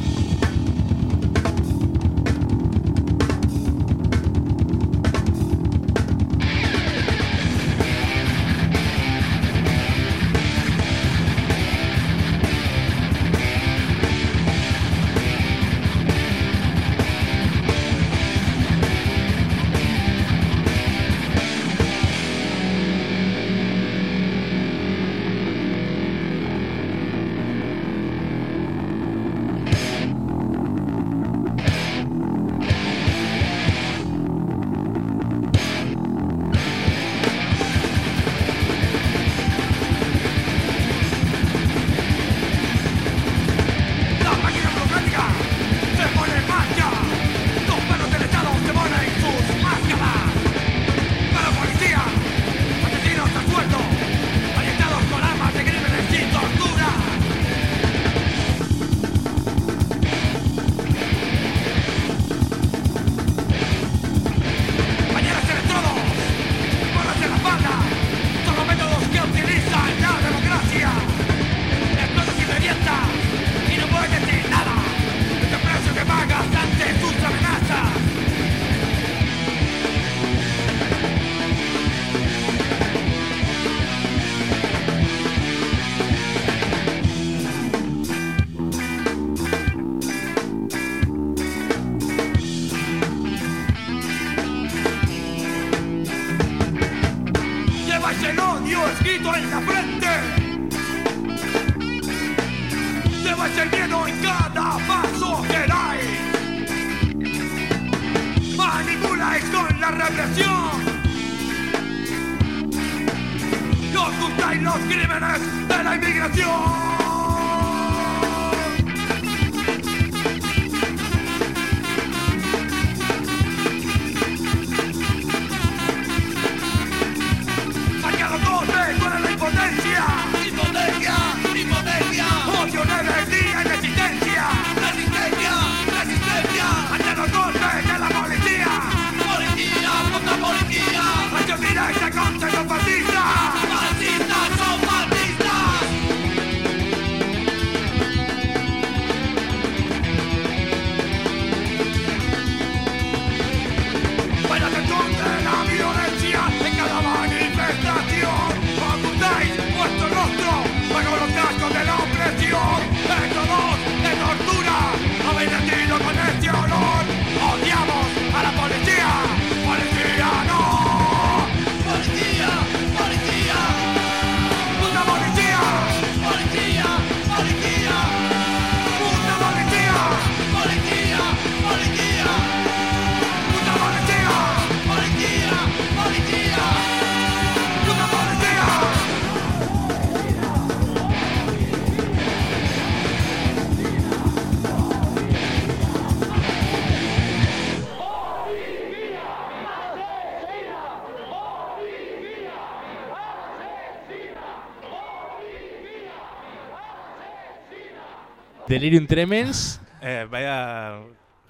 Delirium Tremens. Eh, vaya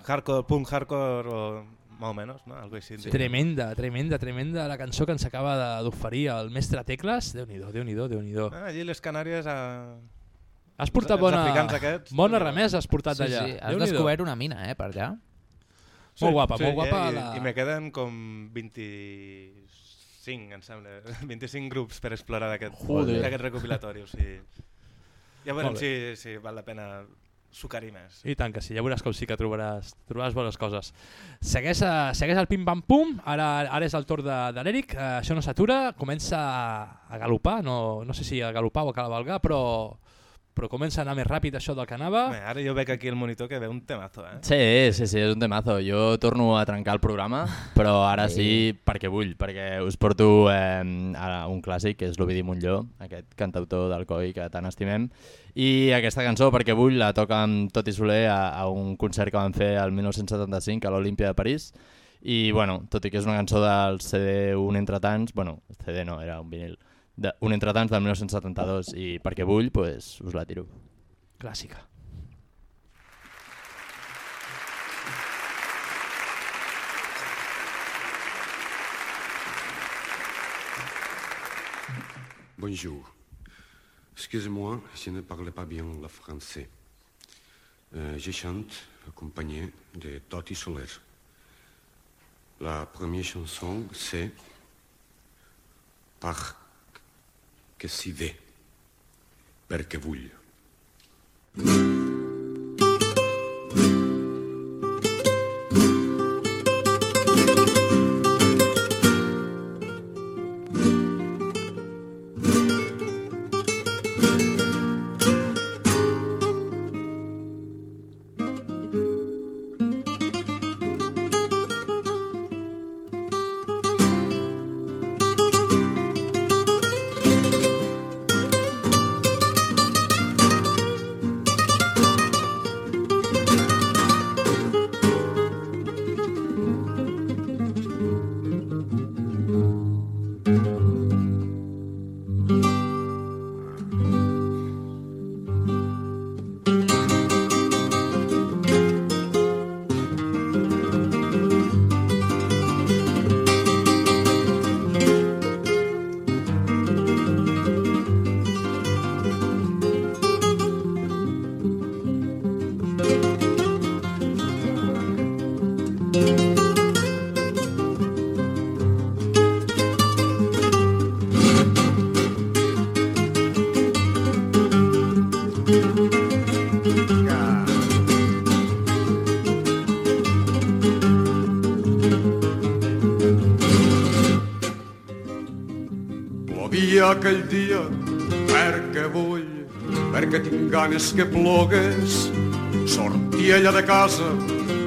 hardcore, punk hardcore o más o menos, ¿no? Algo així. Tremenda, tremenda, tremenda la cançó que ens acaba de- d'oferir el mestre Tecles. Déu-n'hi-do, Déu-n'hi-do, Déu-n'hi-do. Ah, allí les Canàries... A... Has portat els bona, aquests, bona remesa, has portat Sí, d'allà. sí, has descobert una mina, eh, per allà. Molt guapa, molt guapa I, la- I me queden com 25, em sembla. 25 grups per explorar d'aquest recopilatori. O sigui, ja veurem si, si val la pena sucar-hi més. I tant que sí, ja veuràs com sí que trobaràs, trobaràs bones coses. Segueix, a, segueix el pim-pam-pum, ara, ara és el torn de, de l'Eric, eh, això no s'atura, comença a, a galopar, no, no sé si a galopar o a cavalgar, però, però comença a anar més ràpid això del que anava. Bé, ara jo veig aquí el monitor que ve un temazo, eh? Sí, sí, sí, és un temazo. Jo torno a trencar el programa, però ara sí perquè vull, perquè us porto eh, ara un clàssic, que és l'Ovidi Montlló, aquest cantautor d'Alcoi que tant estimem, i aquesta cançó, perquè vull, la toca amb Toti Soler a, a un concert que van fer el 1975 a l'Olímpia de París, i bueno, tot i que és una cançó del CD Un entre tants, bueno, CD no, era un vinil, de, un entre tants del 1972, i perquè vull, pues, us la tiro. Clàssica. Bonjour. Excusez-moi, je ne parle pas bien le français. Euh, je chante accompagné de Toti Soler. La première chanson, c'est Par que si ve, perché voglio. Tinc ganes que plogues. Sortir allà de casa,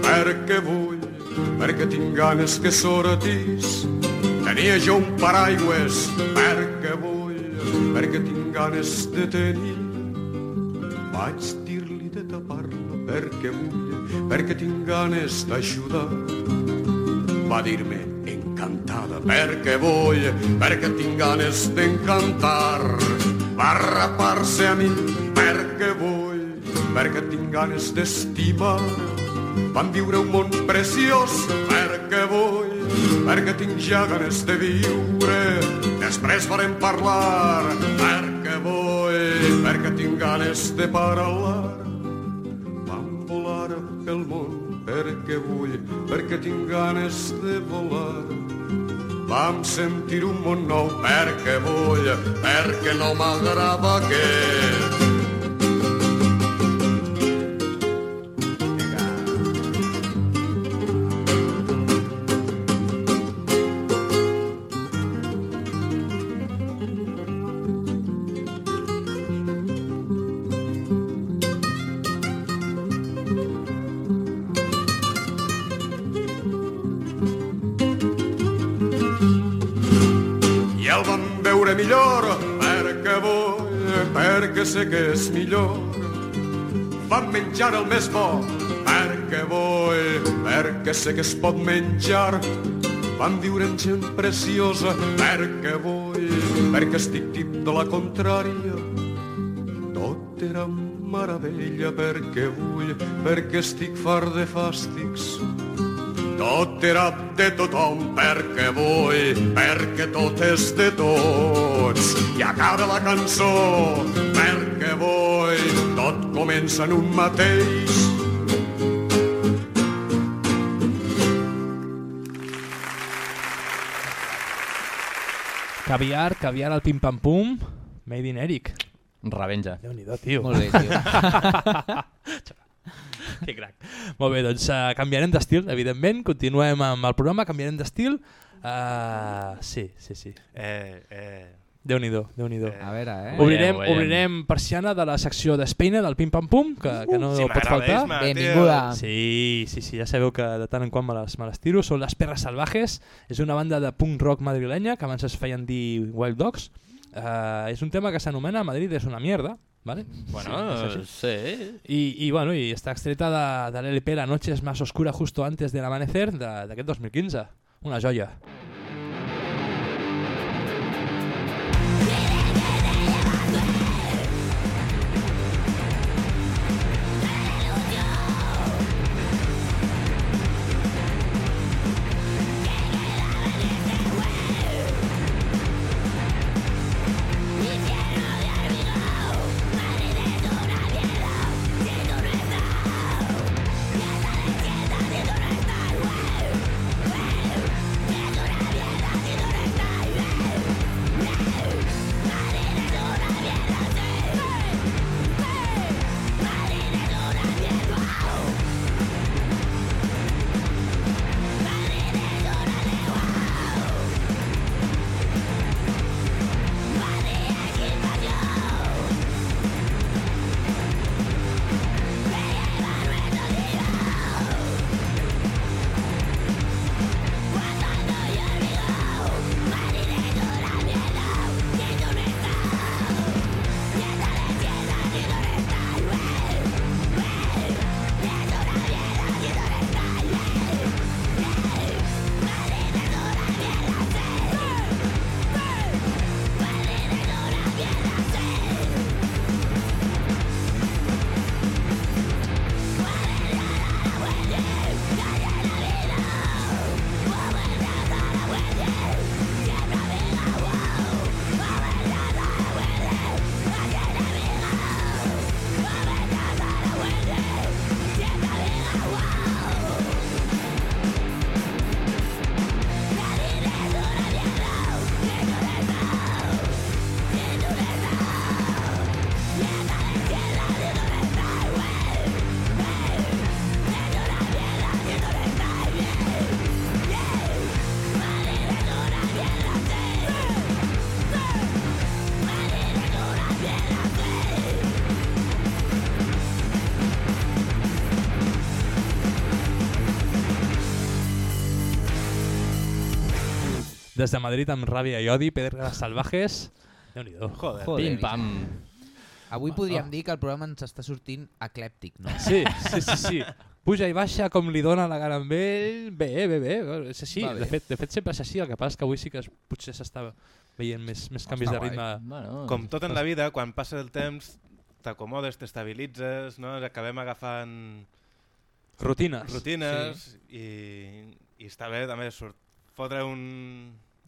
perquè vull, perquè tinc ganes que sortis. Tenia jo un paraigües, perquè vull, perquè tinc ganes de tenir. Vaig dir-li de tapar-la perquè vull, perquè tinc ganes d'ajudar. Va dir-me encantada perquè vull, perquè tinc ganes d'encantar. Va rapar-se a mi ganes d'estimar. Vam viure un món preciós perquè vull, perquè tinc ja ganes de viure. Després farem parlar perquè vull, perquè tinc ganes de parlar. Vam volar pel món perquè vull, perquè tinc ganes de volar. Vam sentir un món nou perquè vull, perquè no m'agrada aquest. El vam veure millor perquè vull, perquè sé que és millor. Vam menjar el més bo perquè vull, perquè sé que es pot menjar. Vam viure amb gent preciosa perquè vull, perquè estic tip de la contrària. Tot era meravella perquè vull, perquè estic fart de fàstics. Tot era de tothom perquè vull, perquè tot és de tots. I acaba la cançó perquè vull, tot comença en un mateix. Caviar, caviar al pim-pam-pum, made in Eric. Revenja. Déu-n'hi-do, tio. Molt bé, tio. que crac. Molt bé, doncs uh, canviarem d'estil, evidentment. Continuem amb el programa, canviarem d'estil. Uh, sí, sí, sí. Eh, eh. Déu-n'hi-do, déu nhi A veure, eh? Obrirem, veiem, obrirem persiana de la secció d'Espeina, del pim-pam-pum, que, que no si pot faltar. Benvinguda. Sí, sí, sí, ja sabeu que de tant en quant me les, me les tiro. Són les Perres Salvajes, és una banda de punk rock madrilenya que abans es feien dir Wild Dogs. Uh, és un tema que s'anomena Madrid és una mierda, ¿vale? Bueno, així. sí. I, i, bueno, i està extreta de, de l'LP La noche es más oscura justo antes del amanecer de- d'aquest 2015. Una joia. Madrid Des de Madrid amb ràbia i odi, Pedres Salvajes... Déu-n'hi-do. Joder. Pim, pam. Avui podríem dir que el programa ens està sortint eclèptic, no? Sí, sí, sí, sí. Puja i baixa com li dona la gana amb ell. Bé, bé, bé. És així. Va bé. De fet, de fet sempre és així. El que passa és que avui sí que es, potser s'està veient més, més canvis Està de ritme. Bueno, Com tot en la vida, quan passa el temps, t'acomodes, t'estabilitzes, no? acabem agafant Rutines. rutines i, i està bé també sort, fotre un,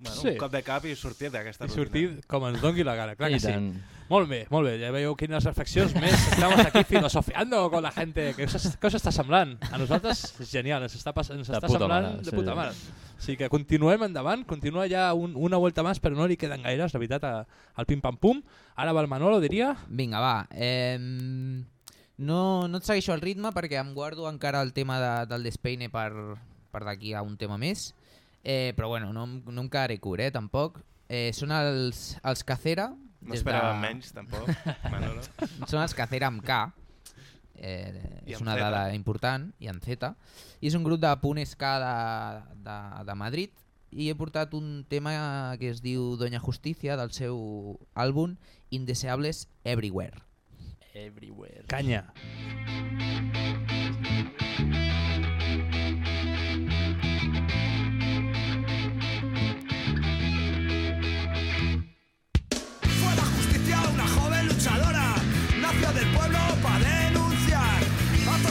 bueno, Sí. un cop de cap i sortir d'aquesta I rutina. sortir com ens doni la gana, clar I que sí. tant. Molt bé, molt bé. Ja veieu quines reflexions més. Estamos aquí filosofiando con la gente. Què us, què us està semblant? A nosaltres és genial, ens està, pas- ens De està puta semblant mare, de sí, puta sí. mare. Així que continuem endavant, continua ja un, una volta més, però no li queden gaires, la veritat, a- al pim-pam-pum. Ara va el Manolo, diria. Vinga, va. Eh, no, no et segueixo el ritme perquè em guardo encara el tema de, del despeine per, per d'aquí a un tema més. Eh, però bueno, no, no em quedaré curt, eh, tampoc. Eh, són els, els Cacera. No esperava de- menys, tampoc, Manolo. són els Cacera amb K. Eh, I és una dada important, i en Z. I és un grup de punt ska de, de, de Madrid i he portat un tema que es diu Doña Justicia del seu àlbum Indeseables Everywhere. Everywhere. Canya. Fue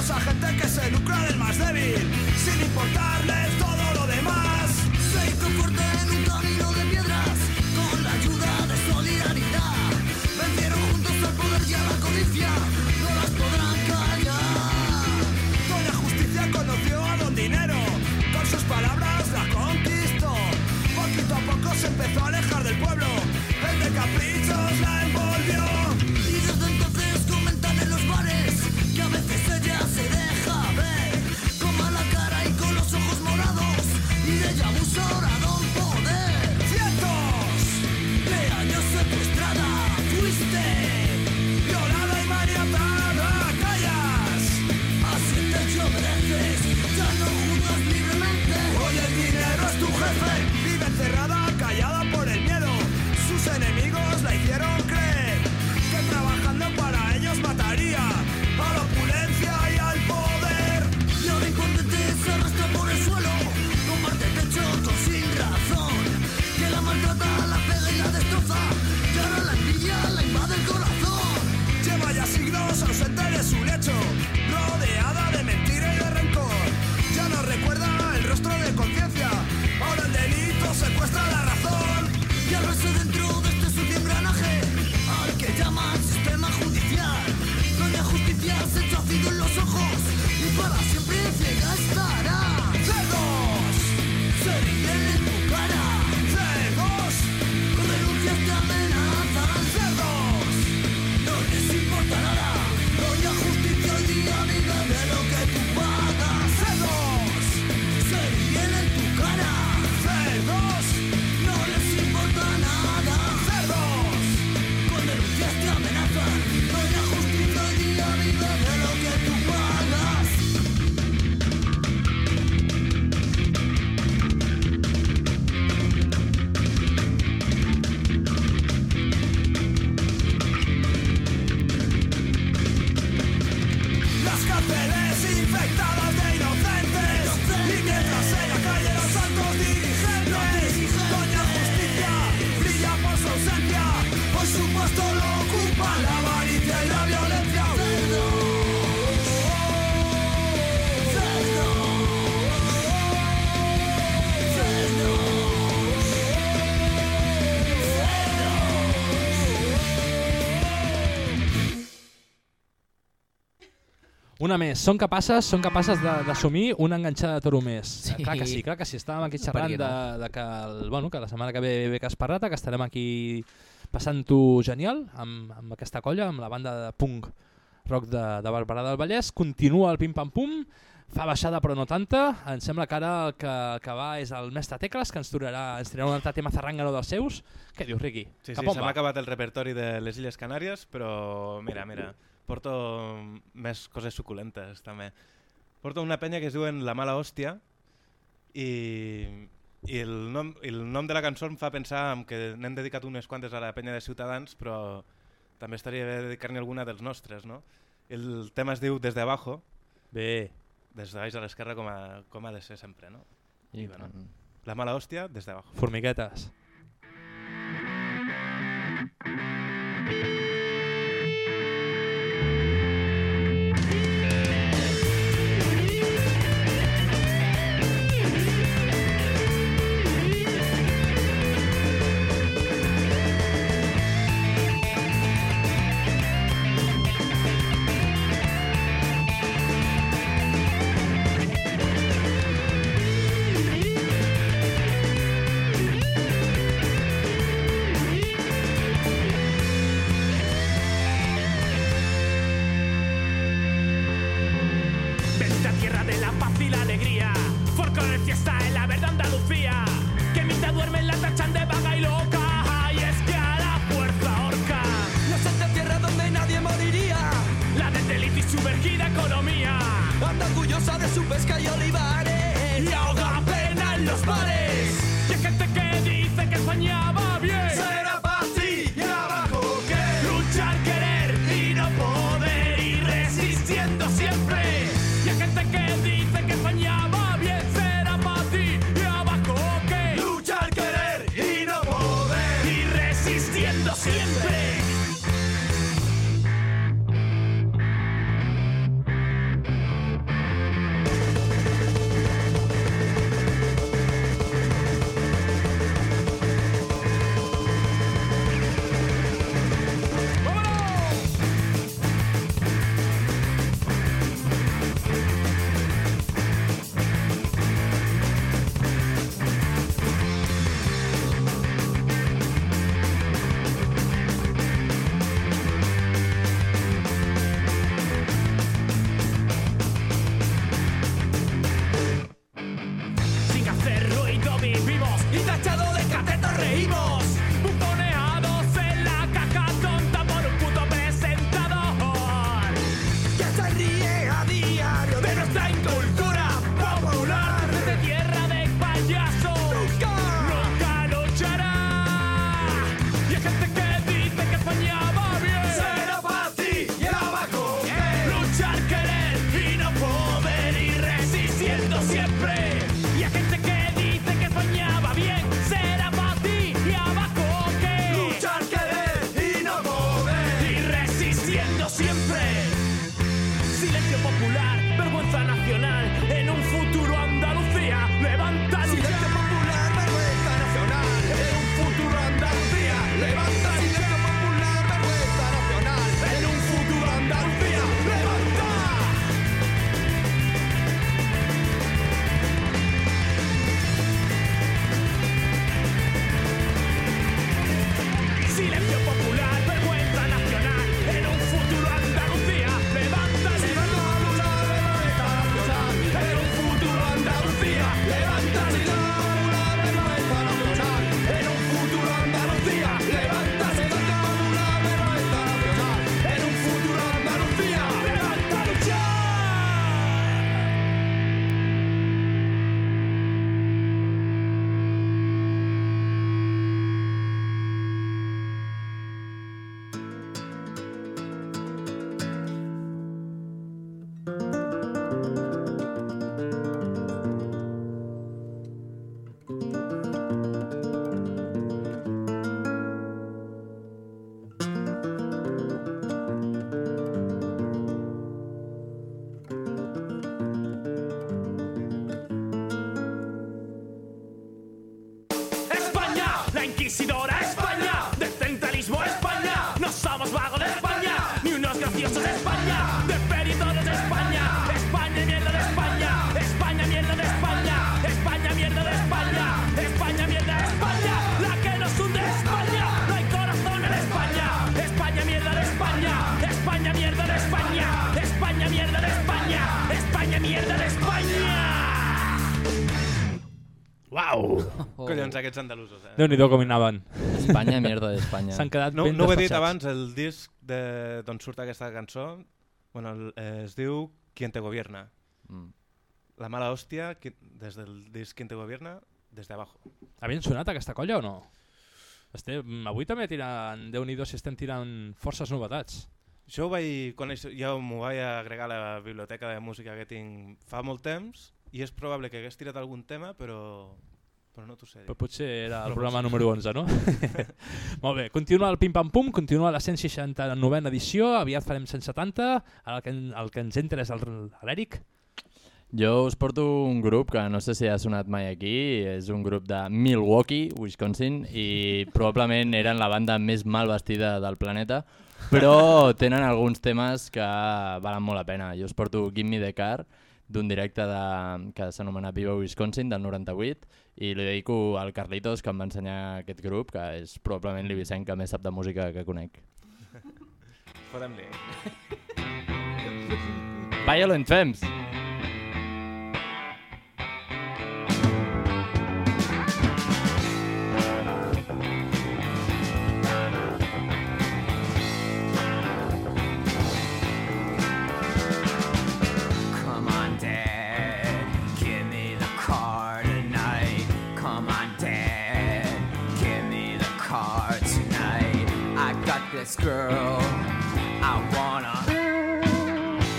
a gente que se lucra del más débil, sin importarles todo lo demás. Se hizo fuerte en un camino de piedras, con la ayuda de solidaridad. Vencieron juntos al poder y a la codicia, no las podrán callar. Doña Justicia conoció a Don Dinero, con sus palabras la conquistó. Poquito a poco se empezó a alejar del pueblo, el de caprichos la Una més. Són capaces, són capaces de- d'assumir una enganxada de toro més. Sí. Eh, Clar que sí, clar que sí. Estàvem aquí xerrant què de, no? de que, el, bueno, que la setmana que ve ve Casparrata, que estarem aquí passant-ho genial amb, amb aquesta colla, amb la banda de punk rock de, de Barberà del Vallès. Continua el pim-pam-pum, fa baixada però no tanta. Em sembla que ara el que, que va és el mestre Tecles, que ens durarà, ens tirarà un altre tema zarrangano dels seus. Què dius, Riqui? Sí, Cap sí, se m'ha acabat el repertori de les Illes Canàries, però mira, mira, porto més coses suculentes també. Porto una penya que es diuen La mala hòstia i, i, el nom, i el nom de la cançó em fa pensar en que n'hem dedicat unes quantes a la penya de Ciutadans però també estaria bé dedicar-ne alguna dels nostres. No? El tema es diu Des de abajo. Bé. Des de baix a l'esquerra com, a, com ha de ser sempre. No? I, I bueno, La mala hòstia des de abajo. Formiquetes. aquests andalusos. Eh? Déu-n'hi-do com hi anaven. Espanya, mierda d'Espanya. S'han quedat no, ben No ho he dit abans, el disc d'on surt aquesta cançó bueno, el, eh, es diu Quien te gobierna. Mm. La mala hòstia, qui, des del disc Quien te gobierna, des de abajo. Havien sonat aquesta colla o no? Este, mm, avui també tiran, déu nhi si estem tirant forces novetats. Jo ho vaig, conèixer, ja m'ho vaig agregar a la biblioteca de música que tinc fa molt temps i és probable que hagués tirat algun tema, però però no t'ho sé dir. Però potser era el Però programa potser- número 11, no? Molt bé, continua el Pim Pam Pum, continua la 169a edició, aviat farem 170, ara el que, el que ens entra és l'Eric. Jo us porto un grup que no sé si ha sonat mai aquí, és un grup de Milwaukee, Wisconsin, i probablement eren la banda més mal vestida del planeta, però tenen alguns temes que valen molt la pena. Jo us porto Give Me the Car, d'un directe de, que s'anomena Viva Wisconsin, del 98, i li dedico al Carlitos, que em va ensenyar aquest grup, que és probablement l'Ibicenc que més sap de música que conec. Fotem-li. Violent Femmes! Come this girl, I wanna.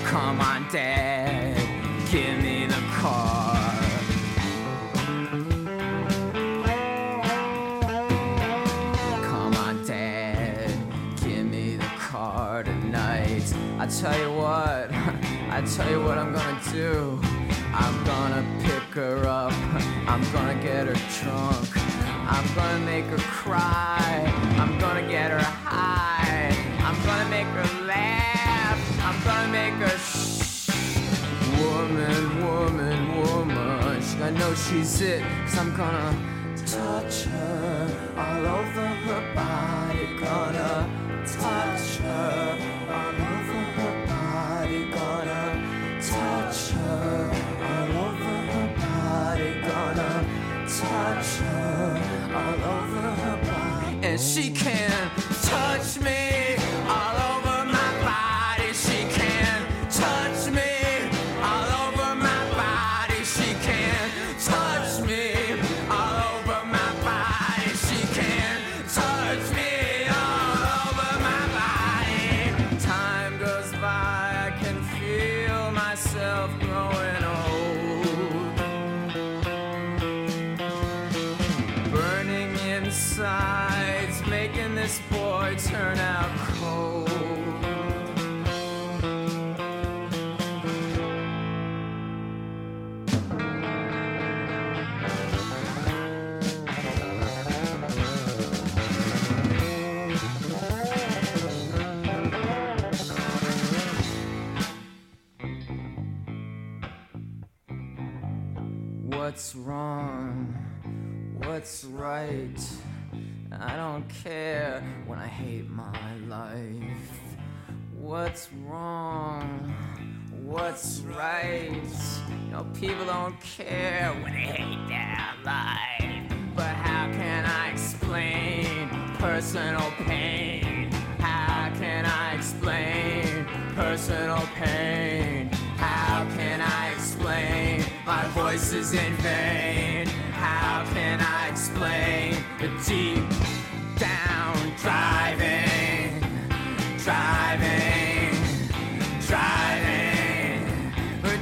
Come on, Dad, give me the car. Come on, Dad, give me the car tonight. I tell you what, I tell you what I'm gonna do. I'm gonna pick her up, I'm gonna get her drunk, I'm gonna make her cry, I'm gonna get her I know she's it, cause I'm gonna touch her. All over her body, gonna touch her. All over What's wrong? What's right? You know, people don't care when they hate their life. But how can I explain personal pain? How can I explain personal pain? How can I explain my voice is in vain? How can I explain the deep down driving,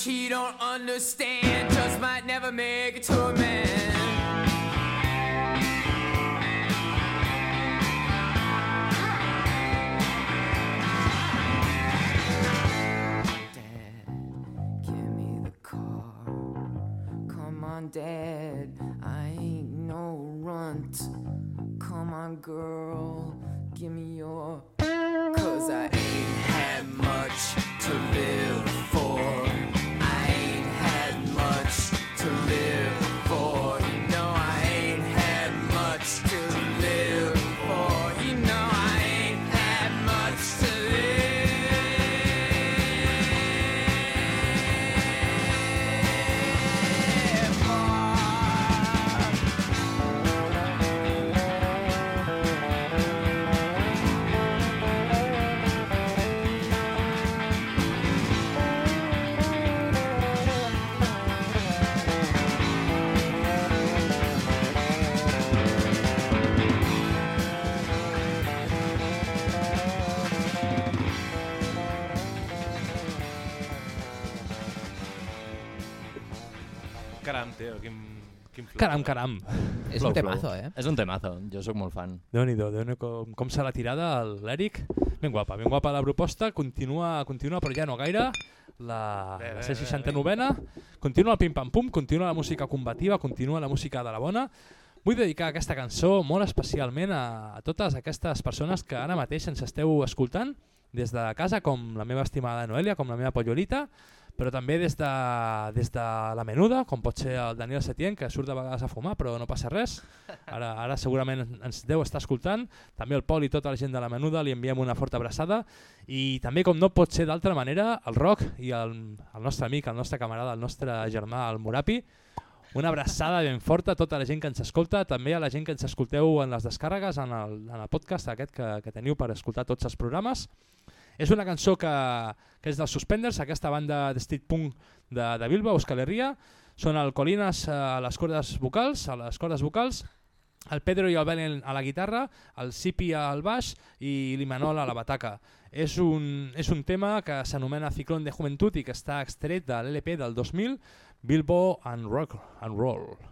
So much he don't understand, just might never make it to a man. Dad give me the car. Come on, Dad. I ain't no runt. Come on, girl. give me your. Cause I ain't had much to live Caram, tio, quin, quin. Caram, caram. És un temazo, eh? És un temazo, jo sóc molt fan. Déu-n'hi-do, déu com, com se l'ha tirada l'Eric. Ben guapa, ben guapa la proposta. Continua, continua però ja no gaire. La, Bé, la bé, C69a. Continua el pim-pam-pum, continua la música combativa, continua la música de la bona. Vull dedicar aquesta cançó molt especialment a, a totes aquestes persones que ara mateix ens esteu escoltant des de casa, com la meva estimada Noelia, com la meva pollolita, però també des de, des de la menuda, com pot ser el Daniel Setien, que surt de vegades a fumar, però no passa res. Ara, ara segurament ens deu estar escoltant. També el Pol i tota la gent de la menuda li enviem una forta abraçada. I també, com no pot ser d'altra manera, el Roc i el, el nostre amic, el nostre camarada, el nostre germà, el Murapi, una abraçada ben forta a tota la gent que ens escolta, també a la gent que ens escolteu en les descàrregues, en el, en el podcast aquest que, que teniu per escoltar tots els programes. És una cançó que, que és dels Suspenders, aquesta banda de street punk de, de Bilbao, Euskal Herria. Són el Colinas a les cordes vocals, a les cordes vocals, el Pedro i el Belen a la guitarra, el Sipi al baix i l'Imanol a la bataca. És un, és un tema que s'anomena Ciclón de Juventud i que està extret de l'LP del 2000, Bilbo and Rock and Roll.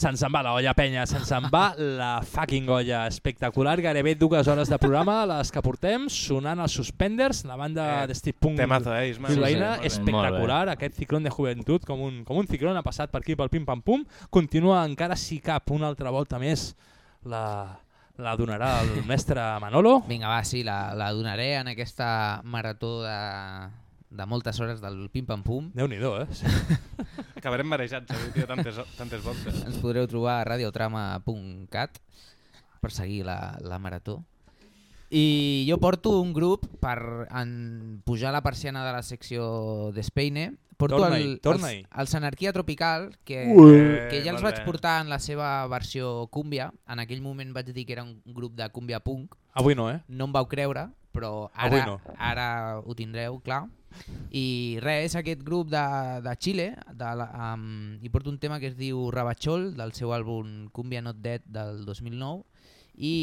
Se'ns en va la olla, penya, se'ns en va la fucking olla. Espectacular, gairebé dues hores de programa, les que portem, sonant els Suspenders, la banda Eh, de Steve Punk temazo, eh, Isma? bilbaïna, Sí, sí, espectacular, aquest ciclón de joventut, com un, com un ciclón ha passat per aquí pel pim-pam-pum, continua encara si cap una altra volta més la, la donarà el mestre Manolo. Vinga, va, sí, la, la donaré en aquesta marató de, de moltes hores del pim-pam-pum. Déu-n'hi-do, eh? Acabarem marejats avui, tio, tantes, tantes voltes. Ens podreu trobar a radiotrama.cat per seguir la, la marató. I jo porto un grup per en pujar la persiana de la secció d'Espeine. Porto Torna-hi, el, torna-hi. els, els Anarquia Tropical, que, Ui. que ja els Molt vaig bé. portar en la seva versió cúmbia. En aquell moment vaig dir que era un grup de cúmbia punk. Avui no, eh? No em vau creure, però ara, no. ara ho tindreu, clar. I res, és aquest grup de, de Xile, de la, um, i porto un tema que es diu Rabachol, del seu àlbum Cumbia Not Dead del 2009, i,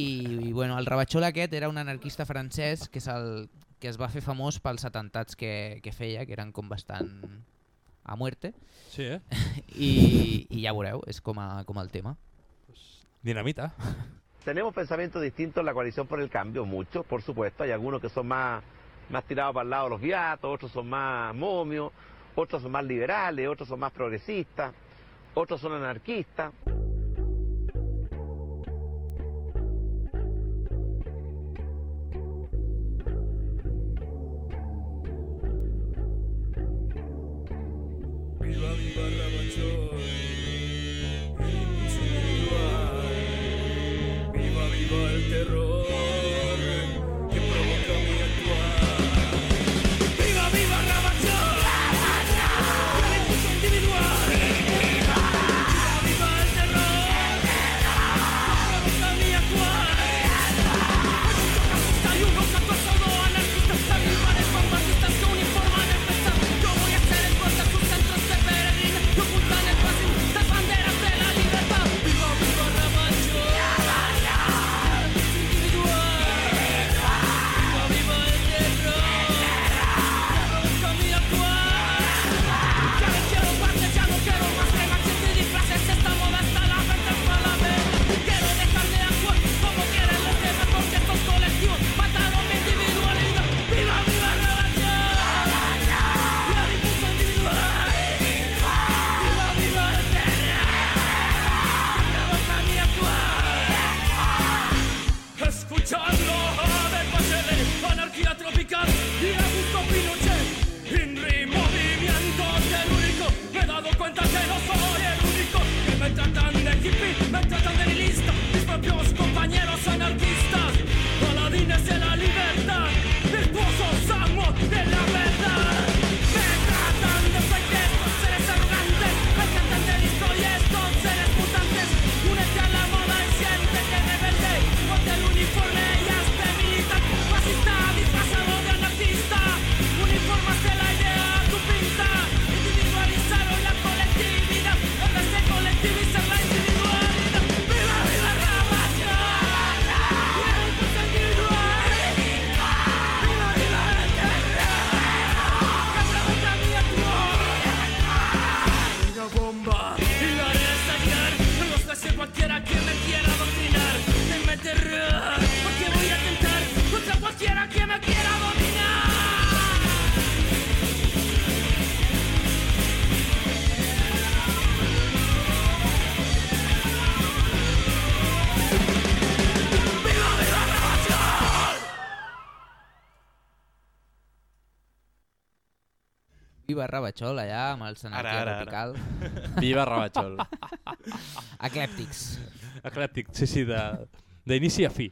i bueno, el Rabachol aquest era un anarquista francès que, és el, que es va fer famós pels atentats que, que feia, que eren com bastant a muerte. Sí, eh? I, i ja veureu, és com, a, com el tema. Dinamita. Tenemos pensamientos distintos en la coalición por el cambio, muchos, por supuesto. Hay algunos que son más, más tirados para el lado de los viatos, otros son más momios, otros son más liberales, otros son más progresistas, otros son anarquistas. Viva, viva Viva Rabatxol allà amb el Senat Ara, ara, ara. Tropical. Viva Rabatxol. Eclèptics. Eclèptic, sí, sí, de- d'inici a fi.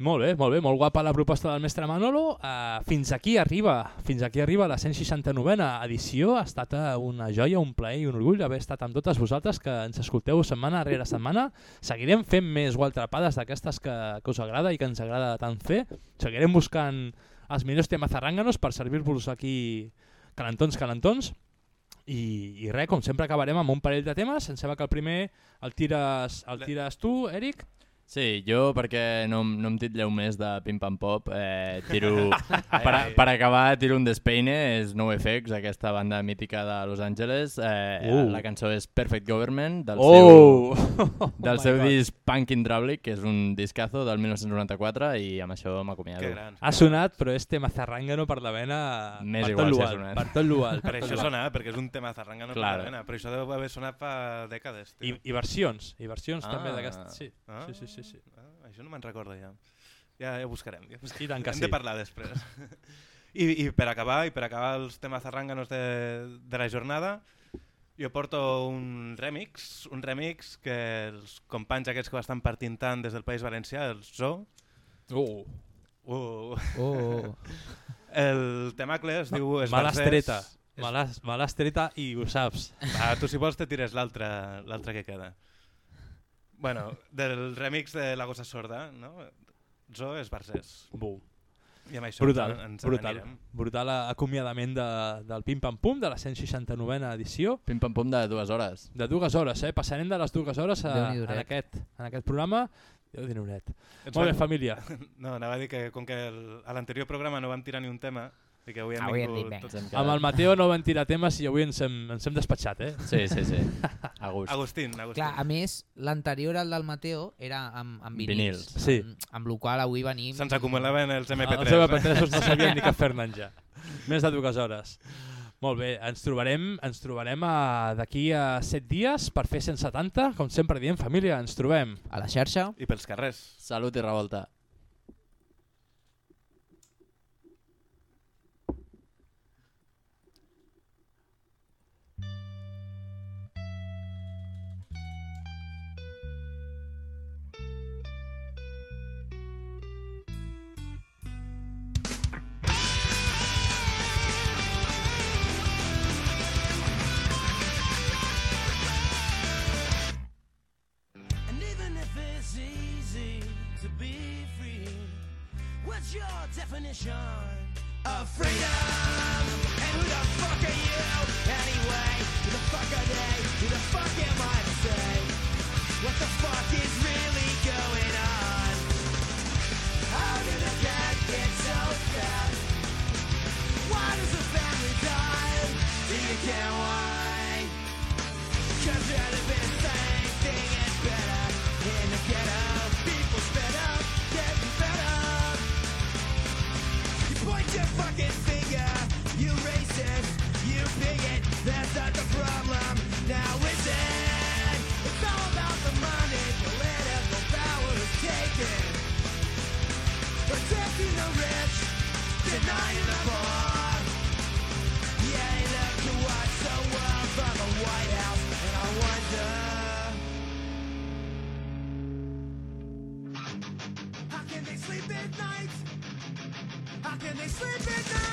Molt bé, molt bé, molt guapa la proposta del mestre Manolo. Uh, fins aquí arriba, fins aquí arriba la 169a edició. Ha estat eh, una joia, un plaer i un orgull haver estat amb totes vosaltres que ens escolteu setmana rere setmana. Seguirem fent més gualtrapades d'aquestes que, que us agrada i que ens agrada tant fer. Seguirem buscant els millors temes zarrànganos per servir-vos aquí calentons, calentons. I, I res, com sempre acabarem amb un parell de temes. Em sembla que el primer el tires, el tires tu, Eric. Sí, jo perquè no, no em titlleu més de Pim Pam Pop, eh, tiro, per, a- per acabar tiro un Despeine, és NoFX, aquesta banda mítica de Los Angeles. Eh, Uh. La cançó és Perfect Government, del Oh! seu, Oh del my seu God. disc Punk Hydraulic, que és un discazo del 1994, i amb això m'acomiado. Ha sonat, però és tema zarrangano per la vena M'és per igual tot si l'ual. Per tot l'ual. Per això sona, perquè és un tema zarrangano per Claro. la vena, però això deu haver sonat fa dècades. I, Tio. I versions, i versions Ah. també d'aquestes. Sí. Ah. sí, sí, sí, sí. Ah, això no me'n recordo ja. Ja, ja buscarem. Ja buscarem. I tant que Hem sí. de parlar després. I, I per acabar, i per acabar els temes zarranganos de, de la jornada, jo porto un remix, un remix que els companys aquests que ho estan partint tant des del País Valencià, els Zo, Oh. Uh. Oh. El temacle es diu... Me l'has Esbarzers. treta. Me l'has- me l'has treta i ho saps. Va, tu si vols te tires l'altre que queda. Bueno, del remix de La Gossa Sorda, no? Zo Esbarzers. Bum. I amb això Brutal, ens brutal. n'anirem. Brutal acomiadament de, del Pim Pam Pum, de la 169a edició. Pim Pam Pum de dues hores. De dues hores, eh? Passarem de les dues hores a, en, aquest, en aquest programa. déu. Ens Molt bé, família. No, anava a dir que com que el, a l'anterior programa no vam tirar ni un tema, que avui hem Avui vingut... dit, tots-. Amb el Mateo no van tirar temes i avui ens hem, ens hem despatxat, eh? Sí, sí, sí. A gust. Agustín, Agustín. Clar, a més, l'anterior al del Mateo era amb, amb vinils. Vinils, sí. Amb, amb el qual avui venim... Se'ns acumulaven els MP3. Els MP3 no sabien ni què fer-ne ja. Més de dues hores. Molt bé, ens trobarem, ens trobarem a- d'aquí a set dies per fer 170. Com sempre diem, família, ens trobem. A la xarxa. I pels carrers. Salut i revolta. Be free, what's your definition of freedom? And who the fuck are you anyway? Who the fuck are they? Who the fuck am I to say? What the fuck is really going on? How did a cat get so fat? Why does a family die? Do you care why? Cause they're living same thing and better Protecting the rich, denying the poor yeah, they love to watch the world from the White House, and I wonder how can they sleep at night? How can they sleep at night?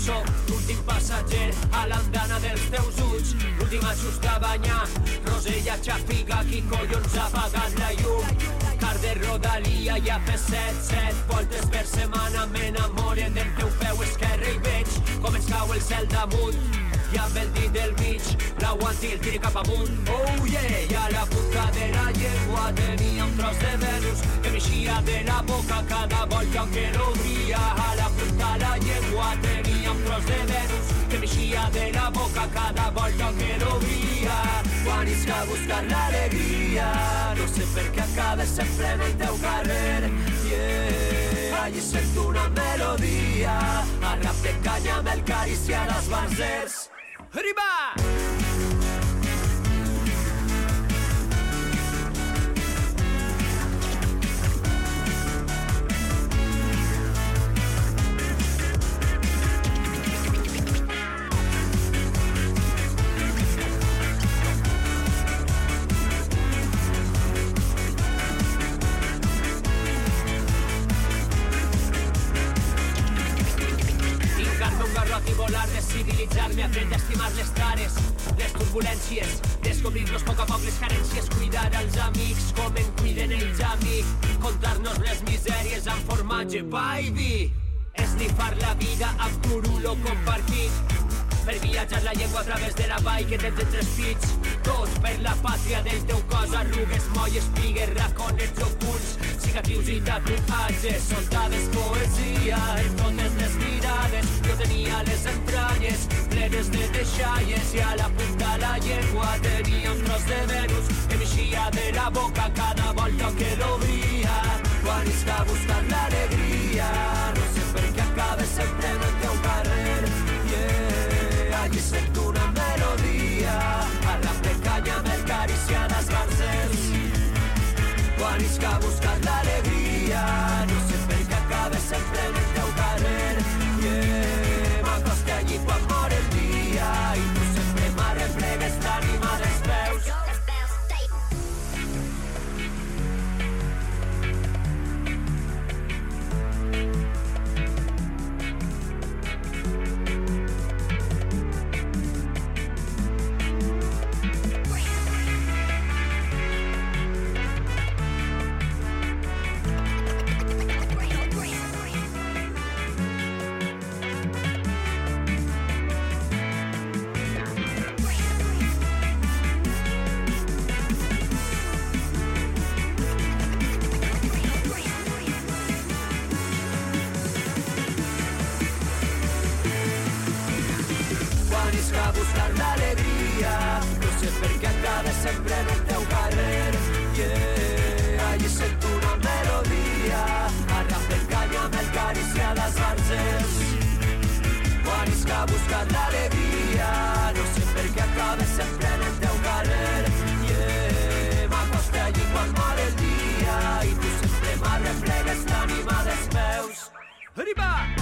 Soc l'últim passatger a l'andana dels teus ulls. L'últim just a banyar Rosella xafiga, qui collons ha apagat la llum. Car de Rodalia i a P7, 7 voltes per setmana. M'enamore del teu peu esquerre i veig com ens cau el cel damunt. I amb el dit del mig l'aguanti el tiri cap amunt. Oh yeah i a la punta de la llengua tenia un tros de Venus que m'eixia de la boca cada volta que l'obria a la punta de la llengua tenia tros de Venus que m'eixia de la boca cada volta que l'obria quan isca a buscar l'alegria no sé per què acabes sempre en el teu carrer. Yeah. Allí sento una melodia. A rap de canya amb el carícia dels barzers Arriba! Hincar-me descivilitzar-me, aprendre a estimar les tares, les turbulències, descobrir-nos poc a poc les carències, cuidar els amics com en cuiden ells a mi, contar-nos les misèries amb formatge, vi, esnifar la vida amb curulo compartit, per viatjar la llengua a través de la vall que tens entre els pits, tot per la pàtria del teu cos, arrugues, molles, pigues, raconets ocults, cicatrius i tatuatges, soldades, poesia, en totes les mirades, jo tenia les entranyes plenes de deixalles i a la punta la llengua tenia un tros de Venus que m'eixia de la boca cada volta que l'obria, quan isca a buscar l'alegria, no sé per què acabes sempre en yeah, allí sento una melodia, a la precanya amb el carícia dels barzers, Arriba!